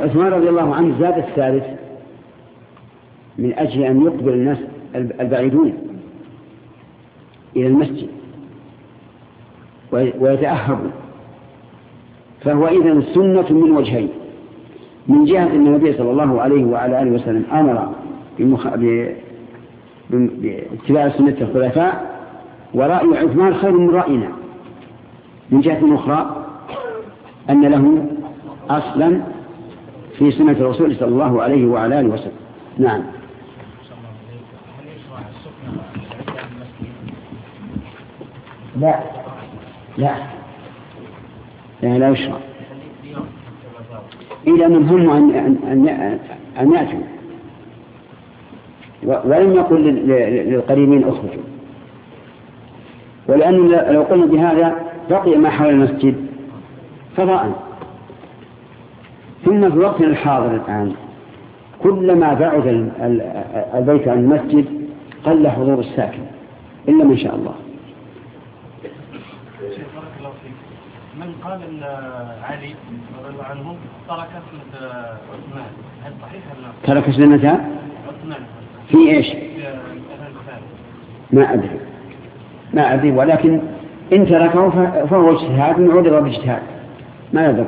عثمان رضي الله عنه زاد الثالث من أجل أن يقبل الناس البعيدون إلى المسجد ويتأهبوا. فهو إذن سنة من وجهين. من جهة أن النبي صلى الله عليه وعلى آله وسلم أمر باتباع سنة الخلفاء ورأي عثمان خير من رأينا. من جهة أخرى أن له أصلا في سنة الرسول صلى الله عليه وعلى آله وسلم. نعم. لا. لا. لا لا يشرع. إلى من هم أن, أن, أن يأتوا. ولم يقل للقريبين اخرجوا. ولأن لو قلنا بهذا بقي ما حول المسجد فضاء. ثم في وقتنا الحاضر الآن كلما بعد البيت عن المسجد قل حضور الساكن إلا من شاء الله. من قال إن علي رضي الله عنه ترك سنه عثمان. هل صحيح ترك سنه عثمان. في إيش؟ ما أدري. ما أدري ولكن إن تركه فهو اجتهاد عرض باجتهاد. ما يضر.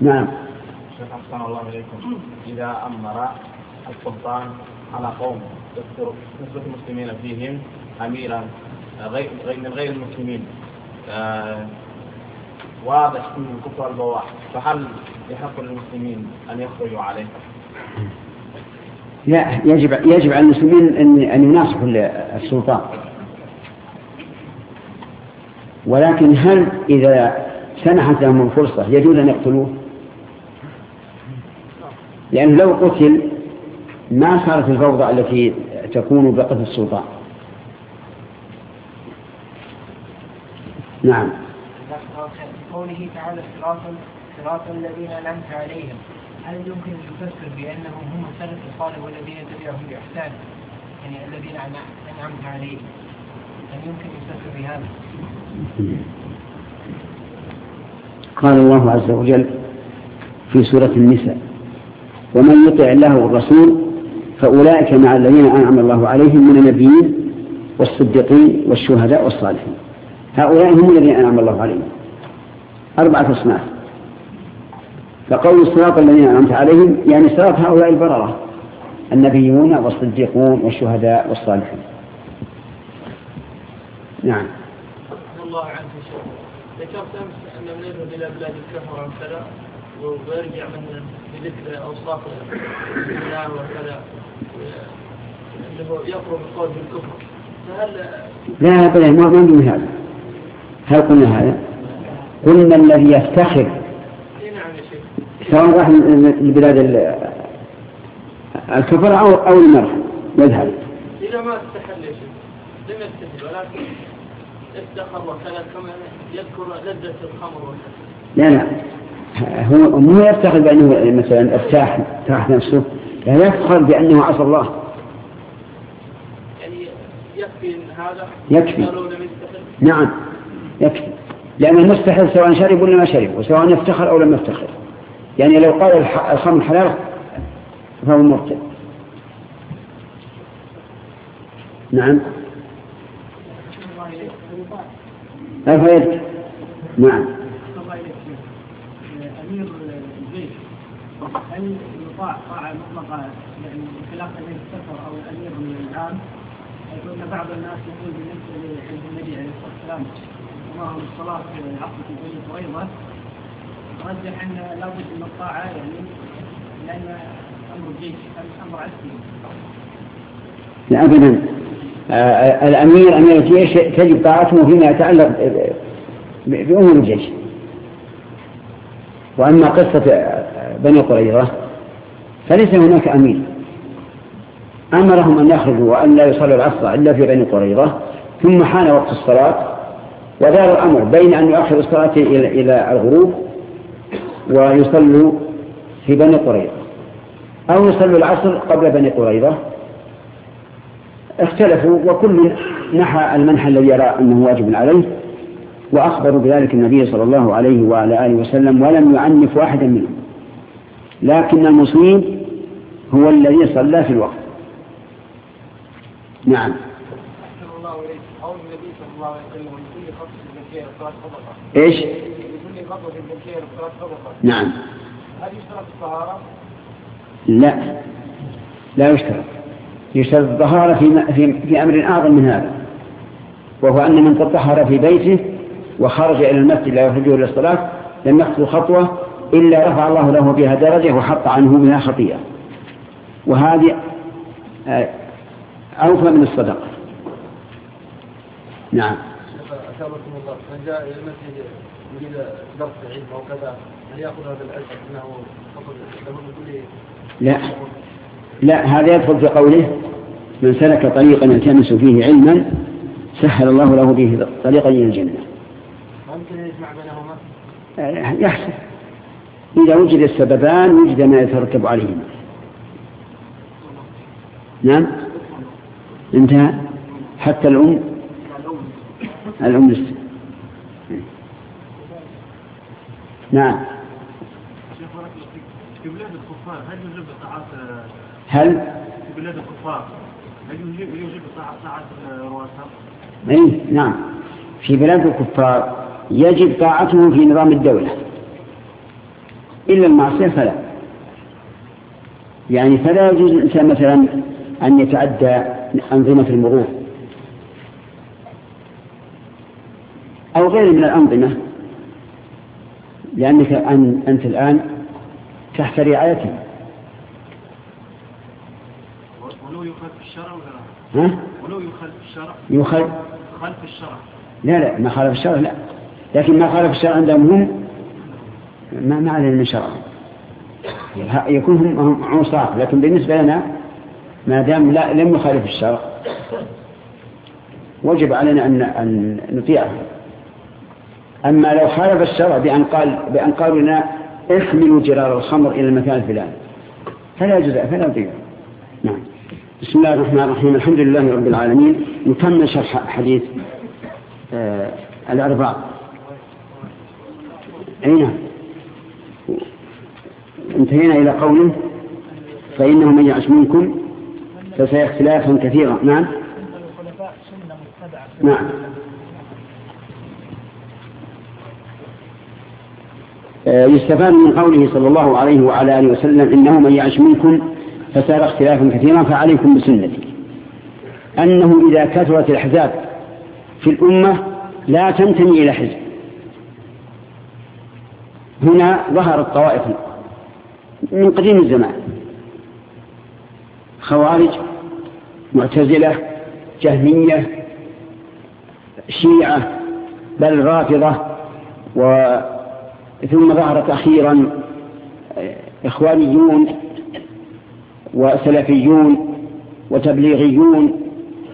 نعم شيخ أحسن الله إليكم إذا أمر السلطان على قوم نسبة المسلمين فيهم أميرا غير من غير المسلمين آه واضح فيه الكفر البواح فهل يحق للمسلمين أن يخرجوا عليه؟ لا يجب يجب على المسلمين ان أن يناصحوا السلطان ولكن هل إذا سنحت لهم الفرصة يجوز أن يقتلوه؟ لأن لو قتل ما صارت الفوضى التي تكون بقتل السلطان. نعم. قوله تعالى صراط صراط الذين أنعمت عليهم. هل يمكن أن يفسر بأنهم هم السلف الصالح والذين تبعهم بإحسان. يعني الذين أنعمت عليهم. هل يمكن يفسر بهذا؟ قال الله عز وجل في سورة النساء. ومن يطع الله والرسول فأولئك مع الذين أنعم الله عليهم من النبيين والصديقين والشهداء والصالحين. هؤلاء هم الذين أنعم الله عليهم. أربعة أصناف. فقول الصراط الذين أنعمت عليهم يعني صراط هؤلاء البررة النبيون والصديقون والشهداء والصالحون. نعم. الله عنك ذكرت أمس أن من إلى بلاد الكفر وكذا ويرجع من بذكر أوصاف الله وكذا. انه يقرب القول بالكفر. فهل لا بل ما من هذا. هل قلنا هذا؟ قلنا الذي يفتخر. سواء راح لبلاد الكفر أو أو المرح. يذهب. إذا ما استحل يا شيخ. لم يستحل ولكن افتخر وكذا كما يذكر لذة الخمر وكذا. لا لا. هو مو يفتخر بأنه مثلا ارتاح ارتاح نفسه لا يفخر بأنه عصى الله. يعني يكفي هذا؟ يكفي. نعم يكفي. لأن المستحل سواء شرب ولا ما شرب وسواء يفتخر أو لم يفتخر. يعني لو قال الخمر حلال فهو مرتد. نعم. أفيد نعم أمير الجيش هل يطاع طاعة مطلقة يعني خلاف أمير السفر أو الأمير العام حيث أن بعض الناس يقول بالنسبة للنبي عليه الصلاة والسلام معهم الصلاة في العصر في بني قريظة رجح أن لابد من الطاعة يعني لأن أمر الجيش أمر عسكري لا أبدا. آه الأمير أمير الجيش تجب طاعته فيما يتعلق بأمور الجيش. وأما قصة بني قريظة فليس هناك أمير أمرهم أن يخرجوا وأن لا يصلوا العصر إلا في بني قريظة ثم حان وقت الصلاة ودار الأمر بين أن يؤخر الصلاة إلى الغروب ويصلوا في بني قريظة أو يصلوا العصر قبل بني قريظة. اختلفوا وكل نحى المنحى الذي يرى أنه واجب عليه وأخبروا بذلك النبي صلى الله عليه وعلى آله وسلم ولم يعنف واحدا منهم. لكن المصيب هو الذي صلى في الوقت. نعم. أحسن الله إليك النبي صلى الله عليه وسلم لكل خطوة الزكية ثلاث صدقة إيش؟ لكل خطوة الزكية صدقة نعم. هل يشترط الطهارة؟ لا. لا يشترط. يشترط الطهارة في, في, في أمر أعظم من هذا وهو أن من تطهر في بيته وخرج إلى المسجد لا يخرجه إلى الصلاة لم يخطو خطوة إلا رفع الله له بها درجة وحط عنه بها خطيئة. وهذه آه، أوفى من الصدقة. نعم. أثابكم الله. من جاء إلى المسجد يريد درس علم أو كذا هل يأخذ هذا العلم أنه فقط له من كل لا. لا هذا يدخل في قوله من سلك طريقا يلتمس فيه علما سهل الله له به طريقا إلى الجنة. ممكن يجمع بينهما؟ آه، يحسن إذا وجد السببان وجد ما يترتب عليهما. نعم؟ انتهى. حتى الأم؟ الأم لسه نعم. في بلاد الكفار هل يجب طاعات هل؟ في بلاد الكفار هل يجب طاعة طاعة رؤساء؟ أي نعم. في بلاد الكفار يجب طاعته في نظام الدولة. إلا المعصية فلا. يعني فلا يجوز الإنسان مثلا أن يتعدى أنظمة المرور أو غير من الأنظمة لأنك أن أنت الآن تحت رعايته ولو يخالف الشرع ولا لا؟ ها؟ ولو يخالف الشرع؟ يخل خلف الشرع. لا لا ما خالف الشرع لا. لكن ما خالف الشرع عندهم هم ما ما علينا من شرع. يكون هم عصاة لكن بالنسبة لنا ما دام لا لم يخالف الشرع وجب علينا أن أن نطيعه. أما لو خالف الشرع بأن قال بأن قالوا لنا احملوا جرار الخمر إلى المكان الفلاني. فلا يجوز فلا نطيعه نعم. بسم الله الرحمن الرحيم. الحمد لله رب العالمين. نكمل شرح حديث آه الأربعة. أي نعم. انتهينا إلى قوله فإنه من يعش منكم فسيختلافا اختلافا كثيرا. نعم. نعم. آه، يستفاد من قوله صلى الله عليه وعلى آله وسلم إنه من يعش منكم فسار اختلافا كثيرا فعليكم بسنتي. أنه إذا كثرت الأحزاب في الأمة لا تنتمي إلى حزب. هنا ظهرت طوائف. من قديم الزمان. خوارج معتزلة جهمية شيعة بل رافضة و ثم ظهرت أخيرا إخوانيون وسلفيون وتبليغيون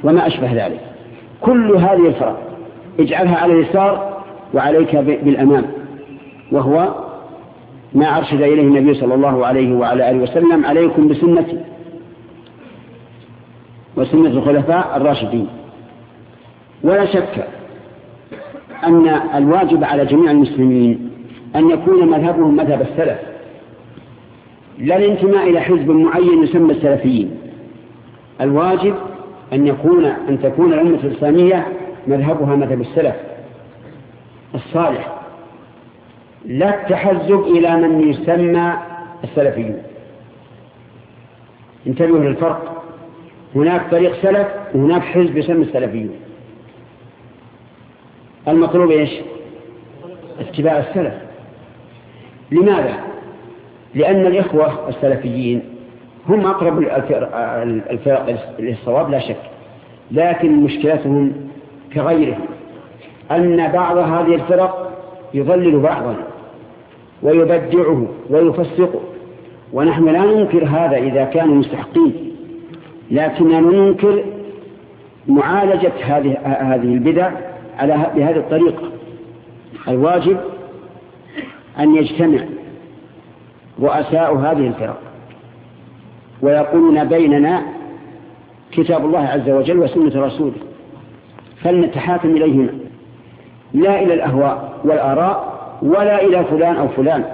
وما أشبه ذلك. كل هذه الفرق اجعلها على اليسار وعليك بالأمام وهو ما أرشد إليه النبي صلى الله عليه وعلى آله وسلم عليكم بسنتي وسنة الخلفاء الراشدين. ولا شك أن الواجب على جميع المسلمين أن يكون مذهبهم مذهب السلف لا الانتماء إلى حزب معين يسمى السلفيين. الواجب أن يكون أن تكون الأمة الإسلامية مذهبها مذهب السلف الصالح. لا التحزب إلى من يسمى السلفيون. انتبهوا للفرق. هناك طريق سلف وهناك حزب يسمى السلفيون. المطلوب إيش؟ اتباع السلف. لماذا؟ لأن الإخوة السلفيين هم أقرب الفرق للصواب لا شك. لكن مشكلتهم كغيرهم. أن بعض هذه الفرق يضلل بعضا. ويبدعه ويفسقه. ونحن لا ننكر هذا إذا كانوا مستحقين لكننا ننكر معالجة هذه هذه البدع على بهذه الطريقة. الواجب أن يجتمع رؤساء هذه الفرق ويقولون بيننا كتاب الله عز وجل وسنة رسوله. فلنتحاكم إليهما. لا إلى الأهواء والآراء ولا إلى فلان أو فلان.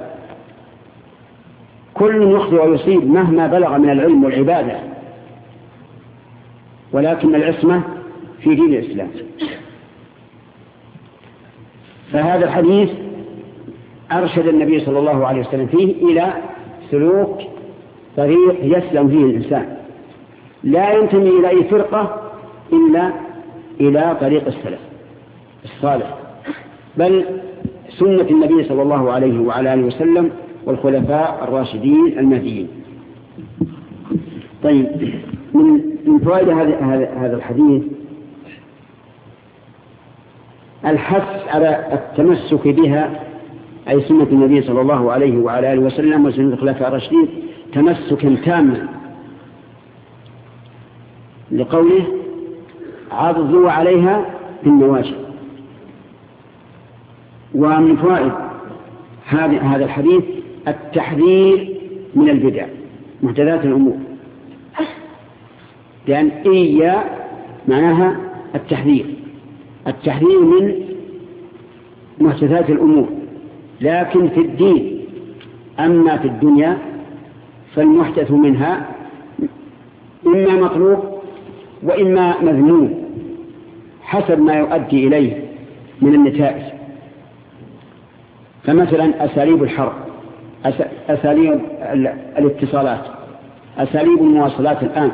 كل يخطئ ويصيب مهما بلغ من العلم والعبادة. ولكن العصمة في دين الإسلام. فهذا الحديث أرشد النبي صلى الله عليه وسلم فيه إلى سلوك طريق يسلم فيه الإنسان. لا ينتمي إلى أي فرقة إلا إلى طريق السلف الصالح. بل سنة النبي صلى الله عليه وعلى آله وسلم والخلفاء الراشدين المهديين. طيب من من فوائد هذا الحديث الحث على التمسك بها أي سنة النبي صلى الله عليه وعلى آله وسلم وسنة الخلفاء الراشدين تمسكا تاما. لقوله عضوا عليها بالنواجذ. ومن فوائد هذا الحديث التحذير من البدع محدثات الأمور. لأن إيا معناها التحذير التحذير من محدثات الأمور. لكن في الدين أما في الدنيا فالمحدث منها إما مطلوب وإما مذموم حسب ما يؤدي إليه من النتائج. فمثلا أساليب الحرب أساليب الاتصالات أساليب المواصلات الآن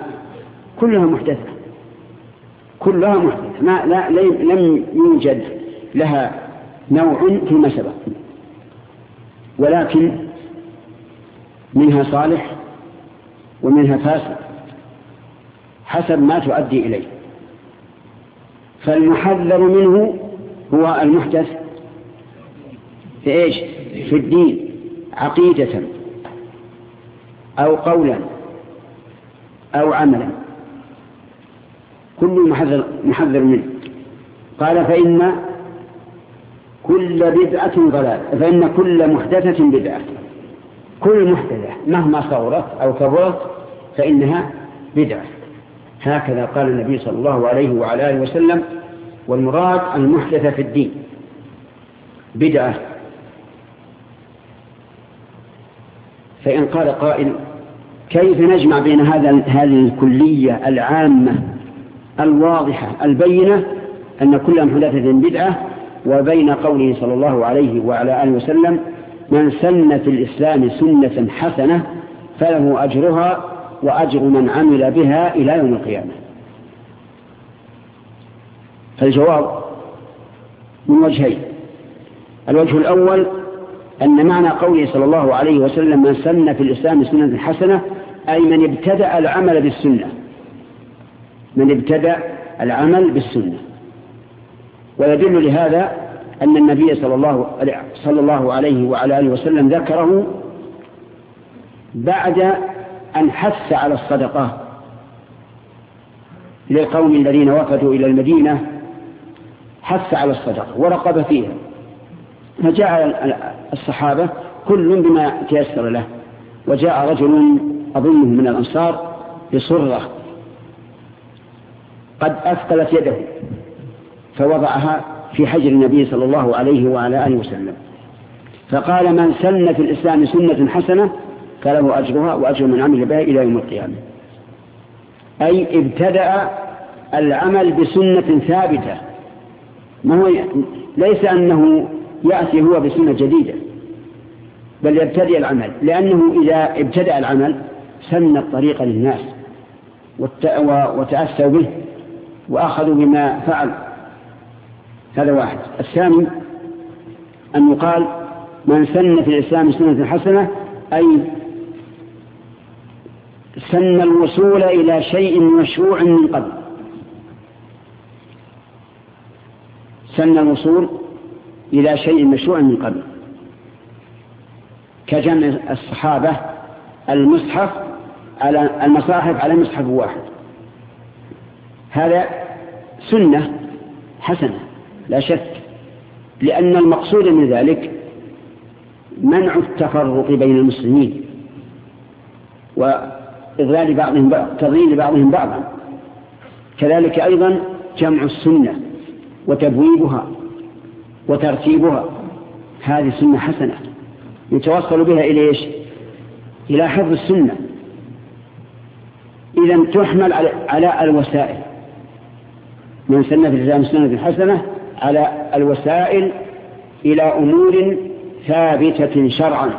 كلها محدثة كلها محدثة ما لا لم يوجد لها نوع فيما سبق. ولكن منها صالح ومنها فاسد حسب ما تؤدي إليه. فالمحذر منه هو المحدث في إيش؟ في الدين عقيدة أو قولا أو عملا. كل محذر, محذر منه. قال فإن كل بدعة ضلال فإن كل محدثة بدعة. كل محدثة مهما صغرت أو كبرت فإنها بدعة. هكذا قال النبي صلى الله عليه وعلى آله وسلم والمراد المحدثة في الدين بدعة. فإن قال قائل كيف نجمع بين هذا هذه الكلية العامة الواضحة البينة أن كل محدثة بدعة وبين قوله صلى الله عليه وعلى آله وسلم من سن في الإسلام سنة حسنة فله أجرها وأجر من عمل بها إلى يوم القيامة. فالجواب من وجهين. الوجه الأول أن معنى قوله صلى الله عليه وسلم من سن في الإسلام سنة حسنة أي من ابتدأ العمل بالسنة. من ابتدأ العمل بالسنة. ويدل لهذا أن النبي صلى الله, صلى الله عليه وعلى آله وسلم ذكره بعد أن حث على الصدقة للقوم الذين وفدوا إلى المدينة حث على الصدقة ورقب فيها. فجاء الصحابة كل بما تيسر له. وجاء رجل أظنه من الأنصار بصرة قد أثقلت يده فوضعها في حجر النبي صلى الله عليه وعلى آله وسلم. فقال من سن في الإسلام سنة حسنة فله أجرها وأجر من عمل بها إلى يوم القيامة. أي ابتدأ العمل بسنة ثابتة ما هو ليس أنه يأتي هو بسنة جديدة. بل يبتدئ العمل. لأنه إذا ابتدأ العمل سن الطريق للناس وتأسوا به وأخذوا بما فعل. هذا واحد. الثاني أن يقال من سن في الإسلام سنة حسنة أي سن الوصول إلى شيء مشروع من قبل. سن الوصول إلى شيء مشروع من قبل. كجمع الصحابة المصحف على المصاحف على مصحف واحد. هذا سنة حسنة لا شك لأن المقصود من ذلك منع التفرق بين المسلمين وإضلال بعضهم بعض تضليل بعضهم بعضا. كذلك أيضا جمع السنة وتبويبها وترتيبها هذه سنة حسنة. يتوصل بها إلى إيش؟ إلى حفظ السنة. إذا تحمل على الوسائل. من سنة الإسلام سنة حسنة على الوسائل إلى أمور ثابتة شرعا.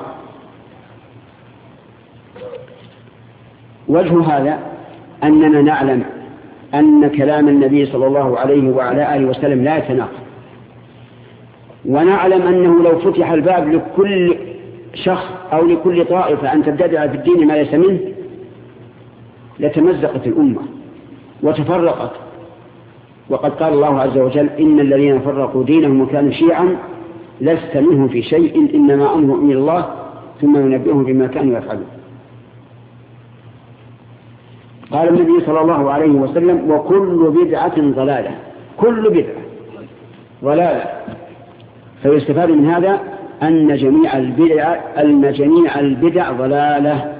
وجه هذا أننا نعلم أن كلام النبي صلى الله عليه وعلى آله وسلم لا يتناقض. ونعلم أنه لو فتح الباب لكل شخص أو لكل طائفة أن تبتدع في الدين ما ليس منه لتمزقت الأمة وتفرقت. وقد قال الله عز وجل إن الذين فرقوا دينهم وكانوا شيعا لست منهم في شيء إنما أمرهم إلى الله ثم ينبئهم بما كانوا يفعلون. قال النبي صلى الله عليه وسلم وكل بدعة ضلالة كل بدعة ضلالة. فيستفاد من هذا أن جميع البدع أن جميع البدع ضلالة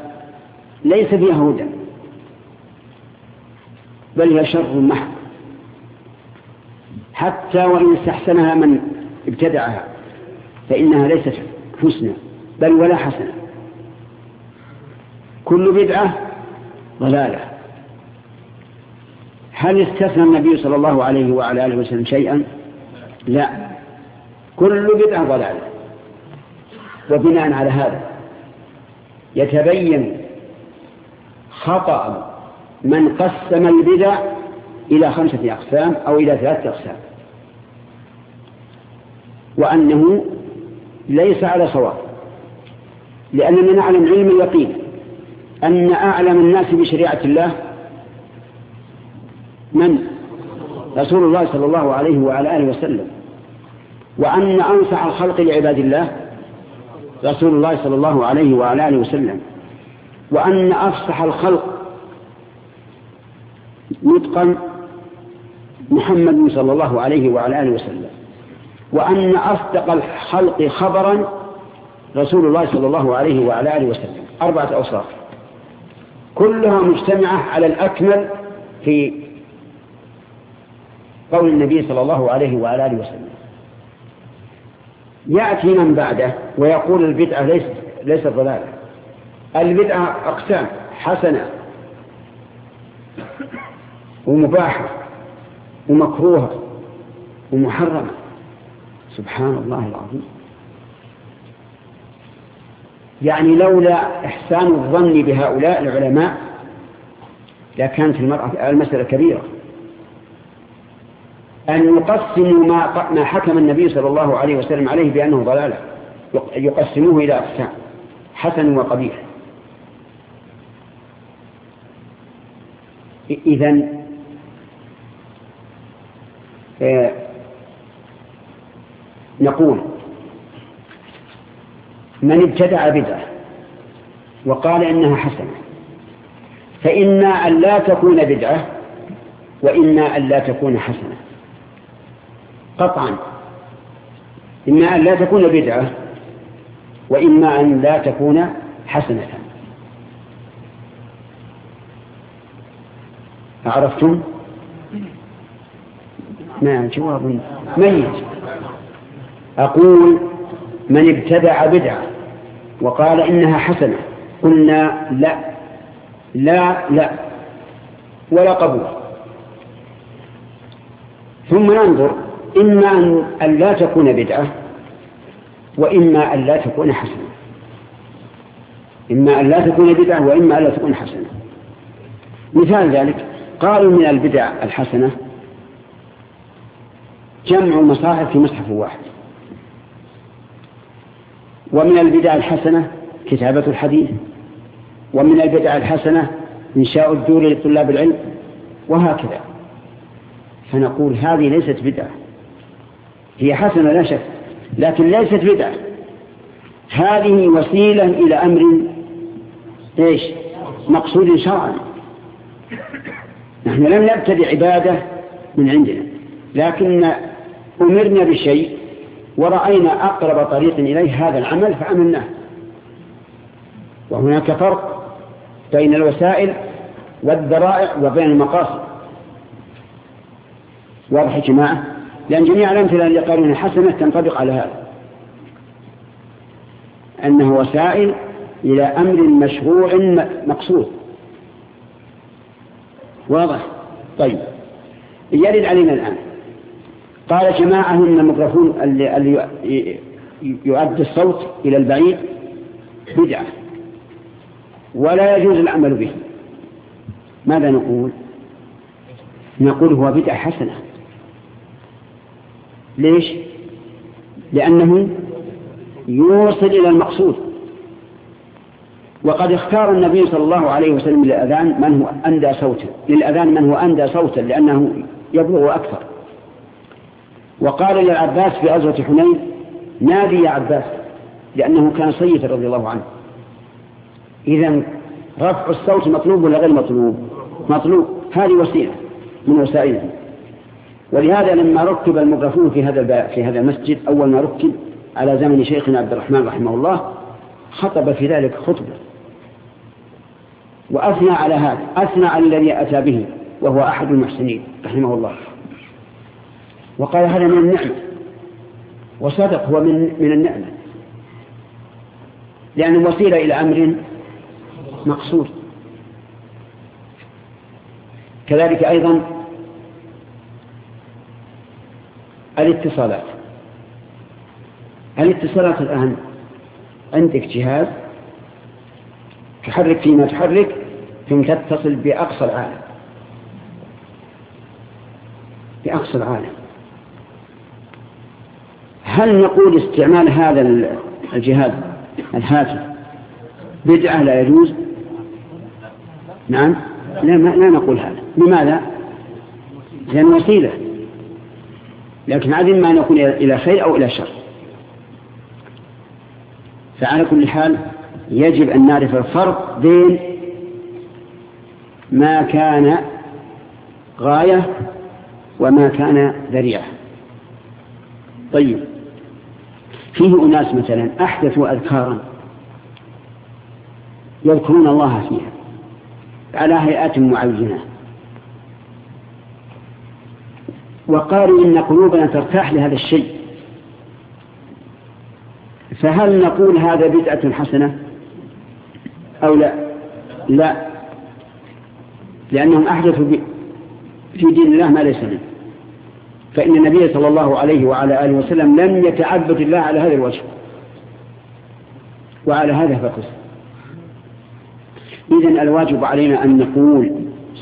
ليس فيها هدى بل هي شر محض. حتى وإن استحسنها من ابتدعها فإنها ليست حسنى بل ولا حسنة. كل بدعة ضلالة. هل استثنى النبي صلى الله عليه وعلى آله وسلم شيئا؟ لا. كل بدعة ضلالة. وبناء على هذا يتبين خطأ من قسم البدع إلى خمسة أقسام أو إلى ثلاثة أقسام وأنه ليس على صواب لأننا نعلم علم اليقين أن أعلم الناس بشريعة الله من؟ رسول الله صلى الله عليه وعلى آله وسلم وأن أنصح الخلق لعباد الله رسول الله صلى الله عليه وعلى آله وسلم وأن أفصح الخلق نطقا محمد صلى الله عليه وعلى آله وسلم وأن أصدق الخلق خبرا رسول الله صلى الله عليه وعلى آله وسلم. أربعة أوصاف. كلها مجتمعة على الأكمل في قول النبي صلى الله عليه وعلى آله وسلم. يأتي من بعده ويقول البدعة ليست ليست ضلالة. البدعة أقسام حسنة ومباحة ومكروهة ومحرمة. سبحان الله العظيم. يعني لولا إحسان الظن بهؤلاء العلماء لكانت المرأة المسألة كبيرة. أن يقسموا ما ما حكم النبي صلى الله عليه وسلم عليه بأنه ضلالة. يقسموه إلى أقسام حسن وقبيح. إذا آه، نقول من ابتدع بدعة وقال إنها حسنة فإما أن لا تكون بدعة وإما أن لا تكون حسنة. قطعا. إما أن لا تكون بدعة وإما أن لا تكون حسنة. عرفتم؟ نعم جواب. ميت. أقول من ابتدع بدعة وقال إنها حسنة قلنا لا. لا لا. ولا قبول. ثم ننظر إما أن لا تكون بدعة وإما أن لا تكون حسنة. إما أن لا تكون بدعة وإما أن لا تكون حسنة. مثال ذلك قالوا من البدع الحسنة جمع مصاحف في مصحف واحد. ومن البدع الحسنة كتابة الحديث ومن البدع الحسنة إنشاء الدور لطلاب العلم وهكذا. فنقول هذه ليست بدعة. هي حسنة لا شك لكن ليست بدعة. هذه وسيلة إلى أمر إيش؟ مقصود شرعا. نحن لم نبتدع عبادة من عندنا لكن أمرنا بشيء ورأينا أقرب طريق إليه هذا العمل فعملناه وهناك فرق بين الوسائل والذرائع وبين المقاصد. واضح يا جماعة؟ لأن جميع الأمثلة اللي قالوا حسنة تنطبق على هذا. أنه وسائل إلى أمر مشروع مقصود. واضح؟ طيب. يرد علينا الآن. قال جماعة من الميكروفون اللي يؤدي الصوت إلى البعيد بدعة. ولا يجوز العمل به. ماذا نقول؟ نقول هو بدعة حسنة. ليش؟ لأنه يوصل إلى المقصود. وقد اختار النبي صلى الله عليه وسلم للأذان من هو أندى صوتا للأذان من هو أندى صوتا لأنه يبلغ أكثر. وقال للعباس في غزوة حنين نادي يا عباس لأنه كان سيدا رضي الله عنه. إذا رفع الصوت مطلوب ولا غير مطلوب؟ مطلوب. هذه وسيلة من وسائله ولهذا لما ركب الميكروفون في هذا في هذا المسجد أول ما ركب على زمن شيخنا عبد الرحمن رحمه الله خطب في ذلك خطبة. وأثنى على هذا أثنى على الذي أتى به وهو أحد المحسنين رحمه الله. وقال هذا من النعمة. وصدق هو من من النعمة. لأنه وسيلة إلى أمر مقصود. كذلك أيضا الاتصالات. الاتصالات الآن عندك جهاز تحرك فيما تحرك ثم تتصل بأقصى العالم. بأقصى العالم. هل نقول استعمال هذا الجهاز الهاتف بدعة لا يجوز؟ نعم. لا, لا نقول هذا. لماذا؟ لأن وسيلة. لكن عدم ما نكون إلى خير أو إلى شر. فعلى كل حال يجب أن نعرف الفرق بين ما كان غاية وما كان ذريعة. طيب. فيه أناس مثلا أحدثوا أذكارا يذكرون الله فيها على هيئات معينة. وقالوا إن قلوبنا ترتاح لهذا الشيء. فهل نقول هذا بدعة حسنة أو لا؟ لا. لأنهم أحدثوا في دين الله ما ليس منه. فإن النبي صلى الله عليه وعلى آله وسلم لم يتعبد الله على هذا الوجه وعلى هذا فقس. إذن الواجب علينا أن نقول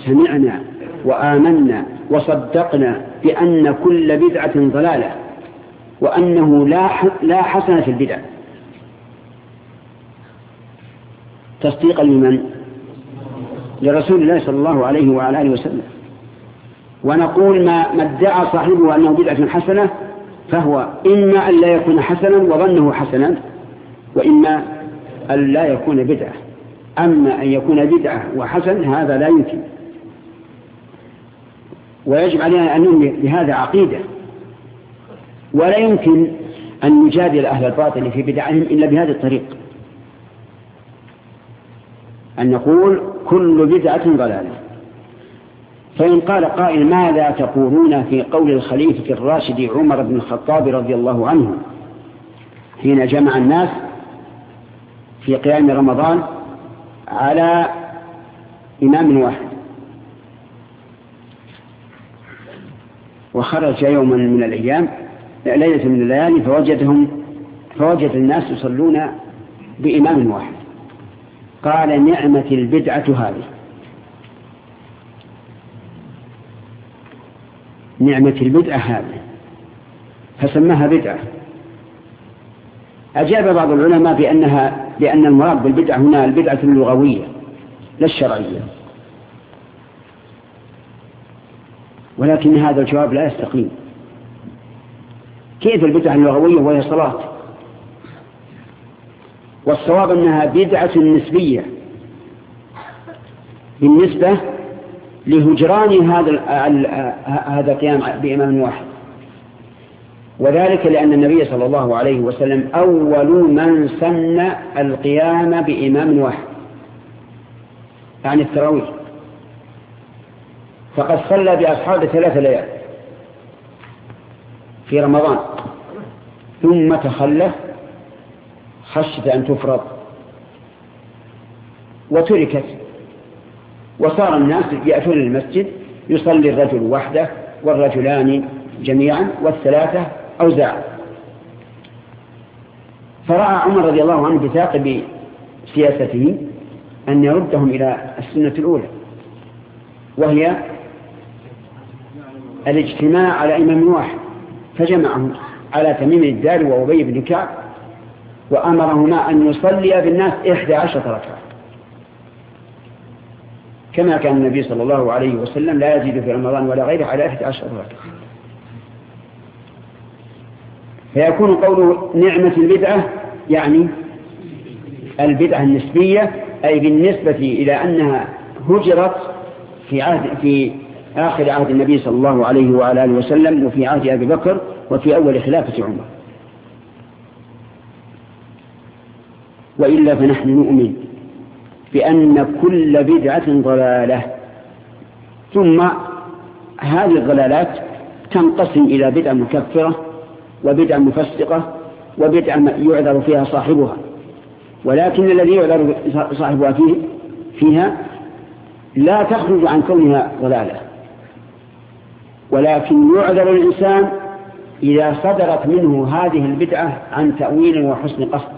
سمعنا وآمنا وصدقنا بأن كل بدعة ضلالة وأنه لا لا حسنة في البدع. تصديقا لمن؟ لرسول الله صلى الله عليه وعلى آله وسلم. ونقول ما, ما ادعى صاحبه أنه بدعة حسنة فهو إما أن لا يكون حسنا وظنه حسنا وإما أن لا يكون بدعة. أما أن يكون بدعة وحسن هذا لا يمكن. ويجب علينا أن ننمي بهذا عقيدة. ولا يمكن أن نجادل أهل الباطل في بدعهم إلا بهذه الطريق. أن نقول كل بدعة ضلالة. فإن قال قائل ماذا تقولون في قول الخليفة الراشد عمر بن الخطاب رضي الله عنه حين جمع الناس في قيام رمضان على إمام واحد؟ وخرج يوما من الأيام ليلة من الليالي فوجدهم فوجد الناس يصلون بإمام واحد. قال نعمة البدعة هذه. نعمة البدعة هذه. فسماها بدعة. أجاب بعض العلماء بأنها بأن المراد بالبدعة هنا البدعة اللغوية لا الشرعية. ولكن هذا الجواب لا يستقيم. كيف البدعة اللغوية وهي صلاة والصواب أنها بدعة نسبية بالنسبة لهجران هذا هذا القيام بإمام واحد. وذلك لأن النبي صلى الله عليه وسلم أول من سن القيام بإمام واحد. يعني التراويح. فقد صلى بأصحابه ثلاث ليال في رمضان. ثم تخلف خشية أن تفرض وتركت. وصار الناس يأتون المسجد يصلي الرجل وحده والرجلان جميعا والثلاثة أوزاع. فرأى عمر رضي الله عنه بثاقب سياسته أن يردهم إلى السنة الأولى وهي الاجتماع على إمام واحد فجمعهم على تميم الدار وأبي بن كعب وأمرهما أن يصلي بالناس إحدى عشرة ركعة. كما كان النبي صلى الله عليه وسلم لا يزيد في رمضان ولا غيره على إحدى عشرة ركعة. فيكون قوله نعمة البدعة يعني البدعة النسبية أي بالنسبة إلى أنها هجرت في عهد في آخر عهد النبي صلى الله عليه وعلى آله وسلم وفي عهد أبي بكر وفي أول خلافة عمر. وإلا فنحن نؤمن بأن كل بدعة ضلالة. ثم هذه الضلالات تنقسم إلى بدعة مكفرة وبدعة مفسقة وبدعة يعذر فيها صاحبها. ولكن الذي يعذر صاحبها فيه فيها لا تخرج عن كونها ضلالة. ولكن يعذر الإنسان إذا صدرت منه هذه البدعة عن تأويل وحسن قصد.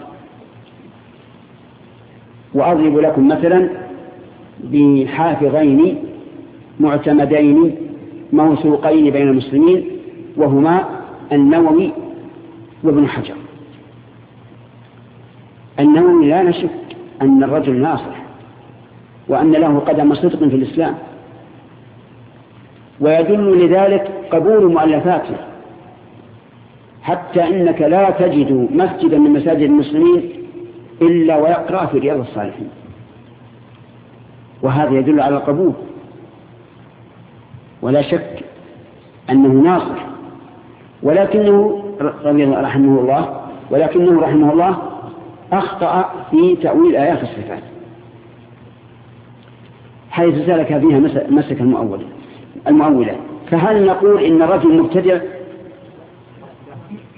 وأضرب لكم مثلا بحافظين معتمدين موثوقين بين المسلمين وهما النووي وابن حجر. النووي لا نشك أن الرجل ناصح وأن له قدم صدق في الإسلام. ويدل لذلك قبول مؤلفاته. حتى إنك لا تجد مسجدا من مساجد المسلمين إلا ويقرأ في رياض الصالحين. وهذا يدل على القبول. ولا شك أنه ناصح ولكنه رحمه الله ولكنه رحمه الله أخطأ في تأويل آيات الصفات حيث سلك فيها مسك المؤول. المؤولة فهل نقول إن الرجل مبتدع؟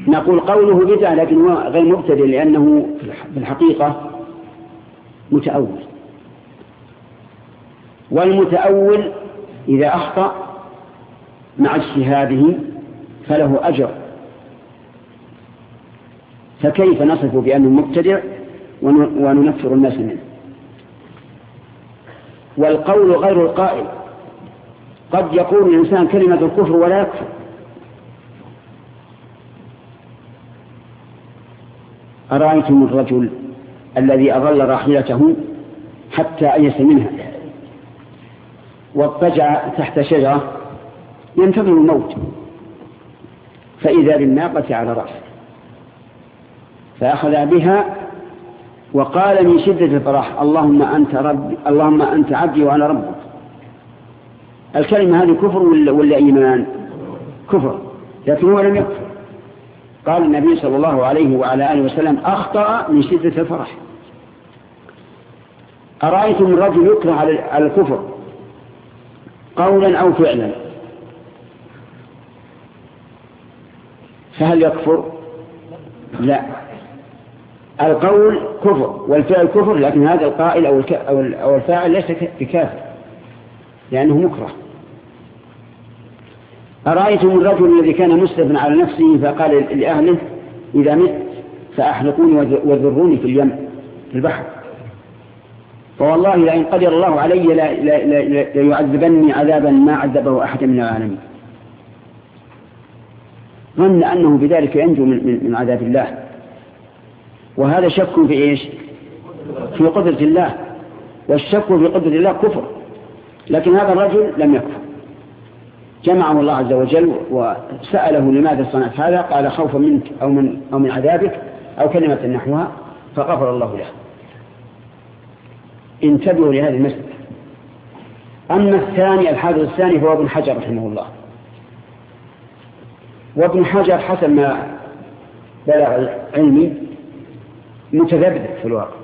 نقول قوله بدعة لكن هو غير مبتدع لأنه في الحقيقة متأول. والمتأول إذا أخطأ مع اجتهاده فله أجر. فكيف نصف بأنه مبتدع وننفر الناس منه؟ والقول غير القائل. قد يقول الإنسان كلمة الكفر ولا يكفر. أرأيتم الرجل الذي أظل راحلته حتى أيس منها واضطجع تحت شجرة ينتظر الموت فإذا بالناقة على رأسه فأخذ بها وقال من شدة الفرح اللهم أنت رب اللهم أنت عبدي وأنا ربك. الكلمة هذه كفر ولا, ولا إيمان؟ كفر. لكن هو لم يكفر. قال النبي صلى الله عليه وعلى آله وسلم أخطأ من شدة الفرح. أرأيتم الرجل يكره على الكفر؟ قولا أو فعلا. فهل يكفر؟ لا. القول كفر والفعل كفر لكن هذا القائل أو الفاعل ليس بكافر. لأنه مكره. أرأيتم الرجل الذي كان مسرفا على نفسه فقال لأهله إذا مت فأحرقوني وذروني في اليم في البحر. فوالله لئن قدر الله علي ليعذبني عذابا ما عذبه أحد من العالمين. ظن أنه بذلك ينجو من, من عذاب الله. وهذا شك في إيش؟ في قدرة الله. والشك في قدرة الله كفر. لكن هذا الرجل لم يكفر. جمعه الله عز وجل وسأله لماذا صنعت هذا؟ قال خوفا منك أو من, أو من عذابك أو كلمة نحوها فغفر الله له. انتبهوا لهذه المسألة. أما الثاني الحافظ الثاني هو ابن حجر رحمه الله. وابن حجر حسب ما بلغ علمي متذبذب في الواقع.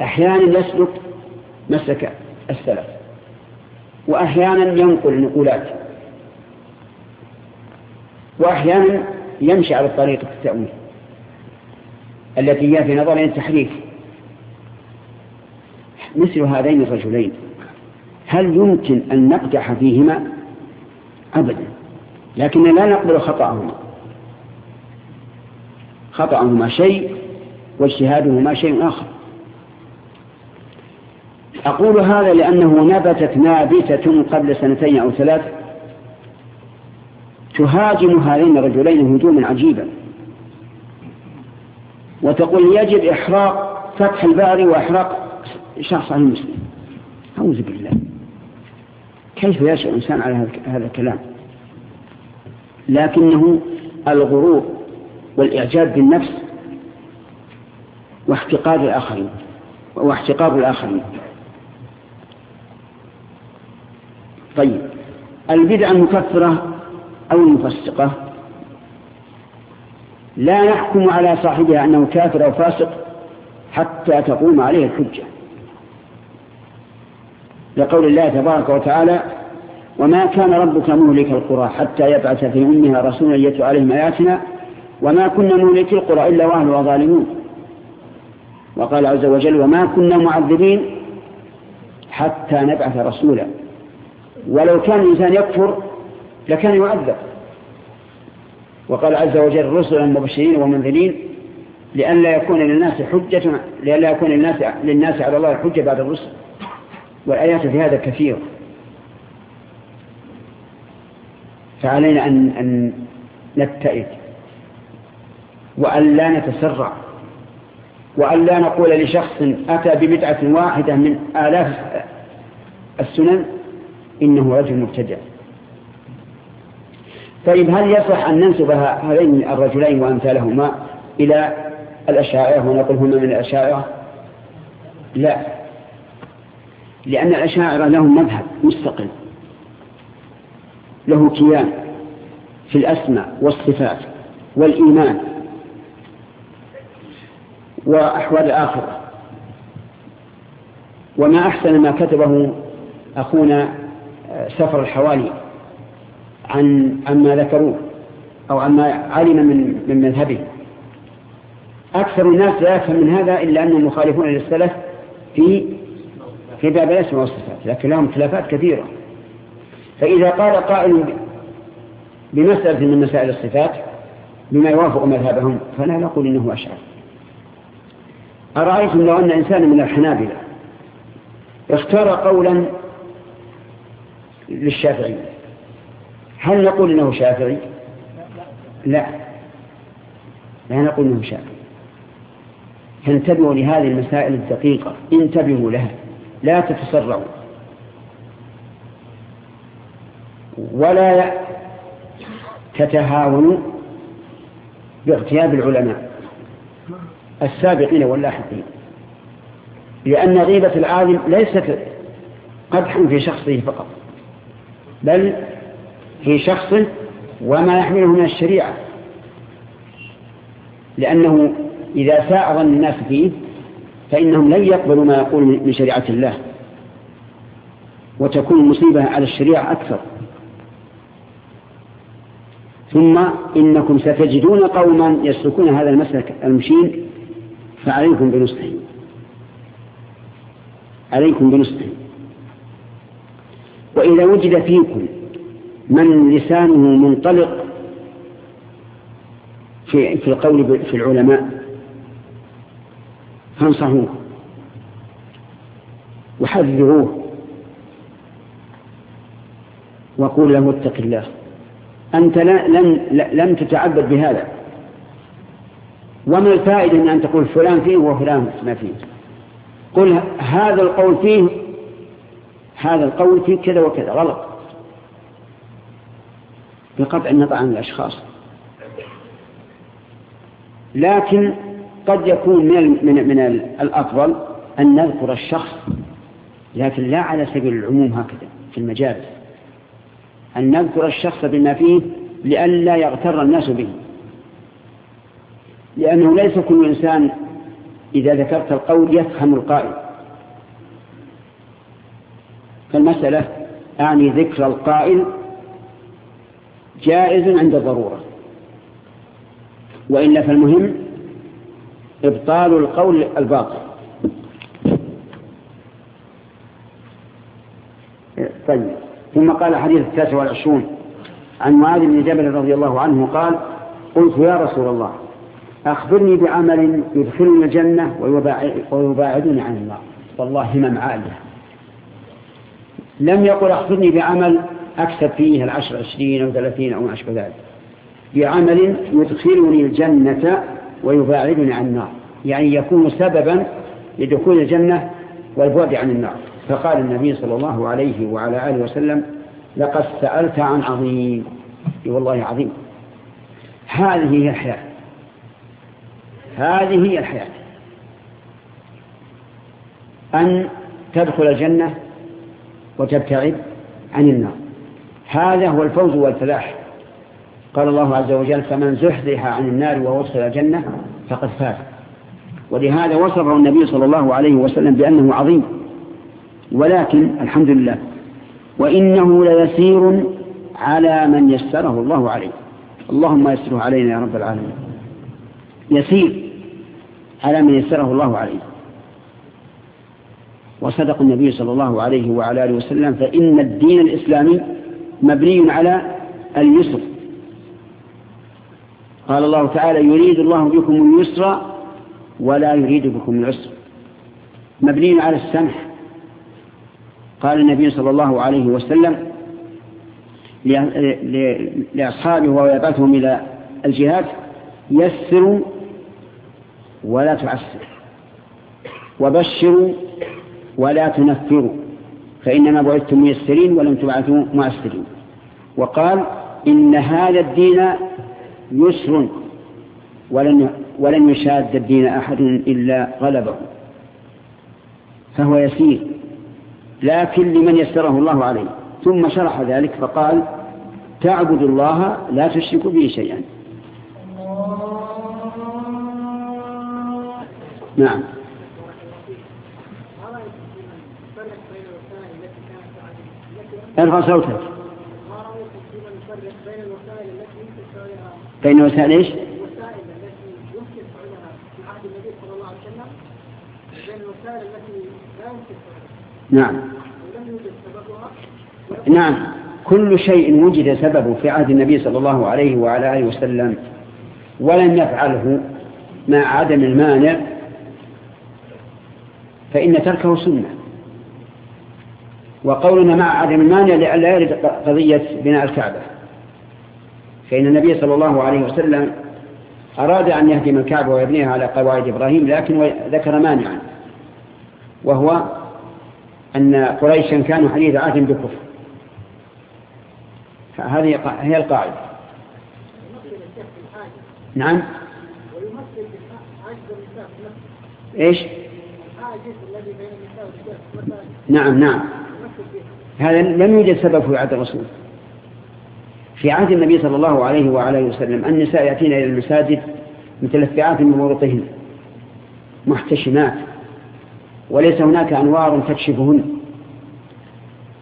أحيانا يسلك مسلك السلف. وأحيانا ينقل نقولات. وأحيانا يمشي على طريقة التأويل التي هي في نظر التحريف مثل هذين الرجلين هل يمكن أن نقدح فيهما؟ أبدا. لكن لا نقبل خطأهما. خطأهما شيء واجتهادهما شيء آخر. أقول هذا لأنه نبتت نابتة قبل سنتين أو ثلاث تهاجم هذين الرجلين هجوما عجيبا. وتقول يجب إحراق فتح الباري وإحراق شخص عن المسلم أعوذ بالله. كيف يشعر الإنسان على هذا الكلام؟ لكنه الغرور والإعجاب بالنفس واحتقار الآخرين واحتقار الآخرين. طيب. البدعة المكفرة أو المفسقة؟ لا نحكم على صاحبها أنه كافر أو فاسق حتى تقوم عليه الحجة. لقول الله تبارك وتعالى وما كان ربك مهلك القرى حتى يبعث في أمها رسولا يتلو عليهم آياتنا وما كنا مهلك القرى إلا وأهلها ظالمون. وقال عز وجل وما كنا معذبين حتى نبعث رسولا. ولو كان الإنسان يكفر لكان يعذب. وقال عز وجل رسلا مبشرين ومنذرين لئلا يكون للناس حجة لئلا يكون للناس للناس على الله حجة بعد الرسل. والآيات في هذا كثيرة فعلينا أن, أن نبتئد وأن لا نتسرع. وأن لا نقول لشخص أتى ببدعة واحدة من آلاف السنن إنه رجل مبتدع. طيب هل يصح أن ننسب هذين الرجلين وأمثالهما إلى الأشاعرة ونقول هما من الأشاعرة؟ لا. لأن الأشاعرة لهم مذهب مستقل. له كيان في الأسماء والصفات والإيمان وأحوال الآخرة وما أحسن ما كتبه أخونا سفر الحوالي عن عما ذكروه أو عما علم من من مذهبه. أكثر الناس لا يفهم من هذا إلا أنهم مخالفون للسلف في في باب الأسماء والصفات لكن لهم خلافات كثيرة. فإذا قال قائل بمسألة من مسائل الصفات بما يوافق مذهبهم فلا نقول إنه أشعر. أرأيتم لو أن إنسانا من الحنابلة اختار قولا للشافعي. هل نقول إنه شافعي؟ لا. لا نقول إنه شافعي. فانتبهوا لهذه المسائل الدقيقة. انتبهوا لها. لا تتسرعوا. ولا تتهاونوا باغتياب العلماء السابقين واللاحقين. لأن غيبة العالم ليست قدحا في شخصه فقط. بل في شخصه وما يحمله من الشريعة. لأنه إذا ساء ظن الناس فيه فإنهم لن يقبلوا ما يقول من شريعة الله. وتكون المصيبة على الشريعة أكثر. ثم إنكم ستجدون قوما يسلكون هذا المسلك المشين فعليكم بنصحه. عليكم بنصحه. وإذا وجد فيكم من لسانه منطلق في في القول في العلماء فانصحوه وحذروه وقول له اتق الله. أنت لم, لم تتعبد بهذا. وما الفائدة من أن تقول فلان فيه وفلان ما فيه؟ قل هذا القول فيه هذا القول فيه كذا وكذا غلط. بقطع النظر عن الأشخاص. لكن قد يكون من من من الأفضل أن نذكر الشخص لكن لا على سبيل العموم هكذا في المجالس أن نذكر الشخص بما فيه لئلا يغتر الناس به. لأنه ليس كل إنسان إذا ذكرت القول يفهم القائل. فالمسألة أعني ذكر القائل جائز عند الضرورة. وإلا فالمهم إبطال القول الباطل. طيب. ثم قال الحديث التاسع والعشرون عن معاذ بن جبل رضي الله عنه قال قلت يا رسول الله أخبرني بعمل يدخلني الجنة ويباعدني عن الله والله همم عالية لم يقل أخبرني بعمل أكسب فيه العشر عشرين أو ثلاثين أو ما أشبه ذلك. بعمل يدخلني الجنة ويباعدني عن النار. يعني يكون سببا لدخول الجنة والبعد عن النار. فقال النبي صلى الله عليه وعلى آله وسلم لقد سألت عن عظيم. والله عظيم. هذه هي الحياة. هذه هي الحياة. أن تدخل الجنة وتبتعد عن النار. هذا هو الفوز والفلاح. قال الله عز وجل فمن زحزح عن النار ووصل الجنة فقد فاز. ولهذا وصفه النبي صلى الله عليه وسلم بأنه عظيم. ولكن الحمد لله وإنه ليسير على من يسره الله عليه. اللهم يسره علينا يا رب العالمين. يسير على من يسره الله عليه. وصدق النبي صلى الله عليه وعلى آله وسلم فإن الدين الإسلامي مبني على اليسر. قال الله تعالى يريد الله بكم اليسر ولا يريد بكم العسر. مبني على السمح. قال النبي صلى الله عليه وسلم لأصحابه وهو يبعثهم إلى الجهاد يسروا ولا تعسروا وبشروا ولا تنفروا فإنما بعثتم ميسرين ولم تبعثوا مؤسرين وقال إن هذا الدين يسر ولن ولن يشاد الدين أحد إلا غلبه. فهو يسير لكن لمن يسره الله عليه. ثم شرح ذلك فقال تعبد الله لا تشرك به شيئا. نعم. ارفع صوتك. بين وسائل إيش؟ نعم. نعم. كل شيء وجد سببه في عهد النبي صلى الله عليه وعلى آله وسلم ولم يفعله مع عدم المانع فإن تركه سنة. وقولنا مع عدم المانع لئلا يرد قضية بناء الكعبة. فإن النبي صلى الله عليه وسلم أراد أن يهدم الكعبة ويبنيها على قواعد إبراهيم لكن ذكر مانعا وهو أن قريشا كانوا حديث عهد بالكفر هذه هي القاعدة. نعم؟ إيش؟ نعم نعم. هذا لم يوجد سبب في عهد الرسول. في عهد النبي صلى الله عليه وعلى وسلم النساء يأتين إلى المساجد متلفعات من ورطهن محتشمات وليس هناك أنوار تكشفهن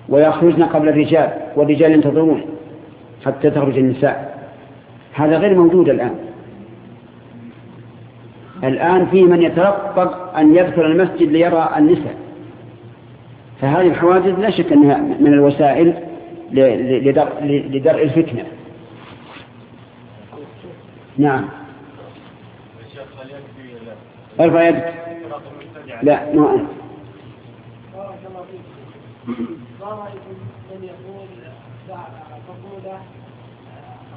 ويخرجن قبل الرجال والرجال ينتظرون حتى تخرج النساء. هذا غير موجود الآن. الآن في من يترقب أن يدخل المسجد ليرى النساء. فهذه الحوادث لا شك أنها من الوسائل لدرء الفتنة. نعم. أرفع يدك. لا ما أنت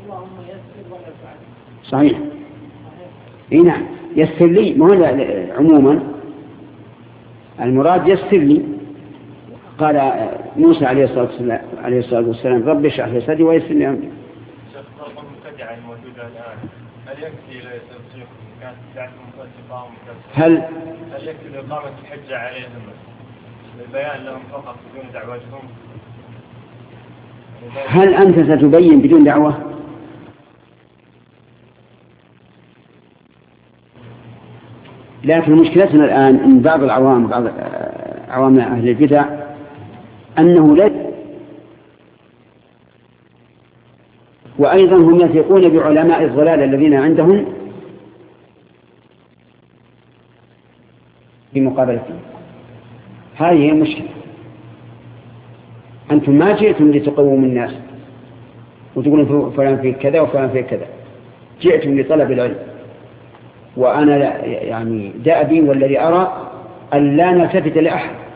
اللهم يسر ولا صحيح. إي نعم. يسر لي ما هو عموما؟ المراد يسر لي. قال موسى عليه الصلاة والسلام, رب اشرح لي صدري ويسر لي أمري. هل يكفي هل يكفي لإقامة الحجة عليهم؟ للبيان لهم فقط بدون دعوتهم؟ هل أنت ستبين بدون دعوة؟ لكن مشكلتنا الآن أن بعض العوام بعض عوام أهل البدع أنه لد وأيضا هم يثقون بعلماء الضلال الذين عندهم في مقابلتهم. هذه هي المشكلة. أنتم ما جئتم لتقوموا الناس وتقولون فلان فيه كذا وفلان فيه كذا. جئتم لطلب العلم. وأنا يعني دأبي والذي أرى أن لا نلتفت لأحد.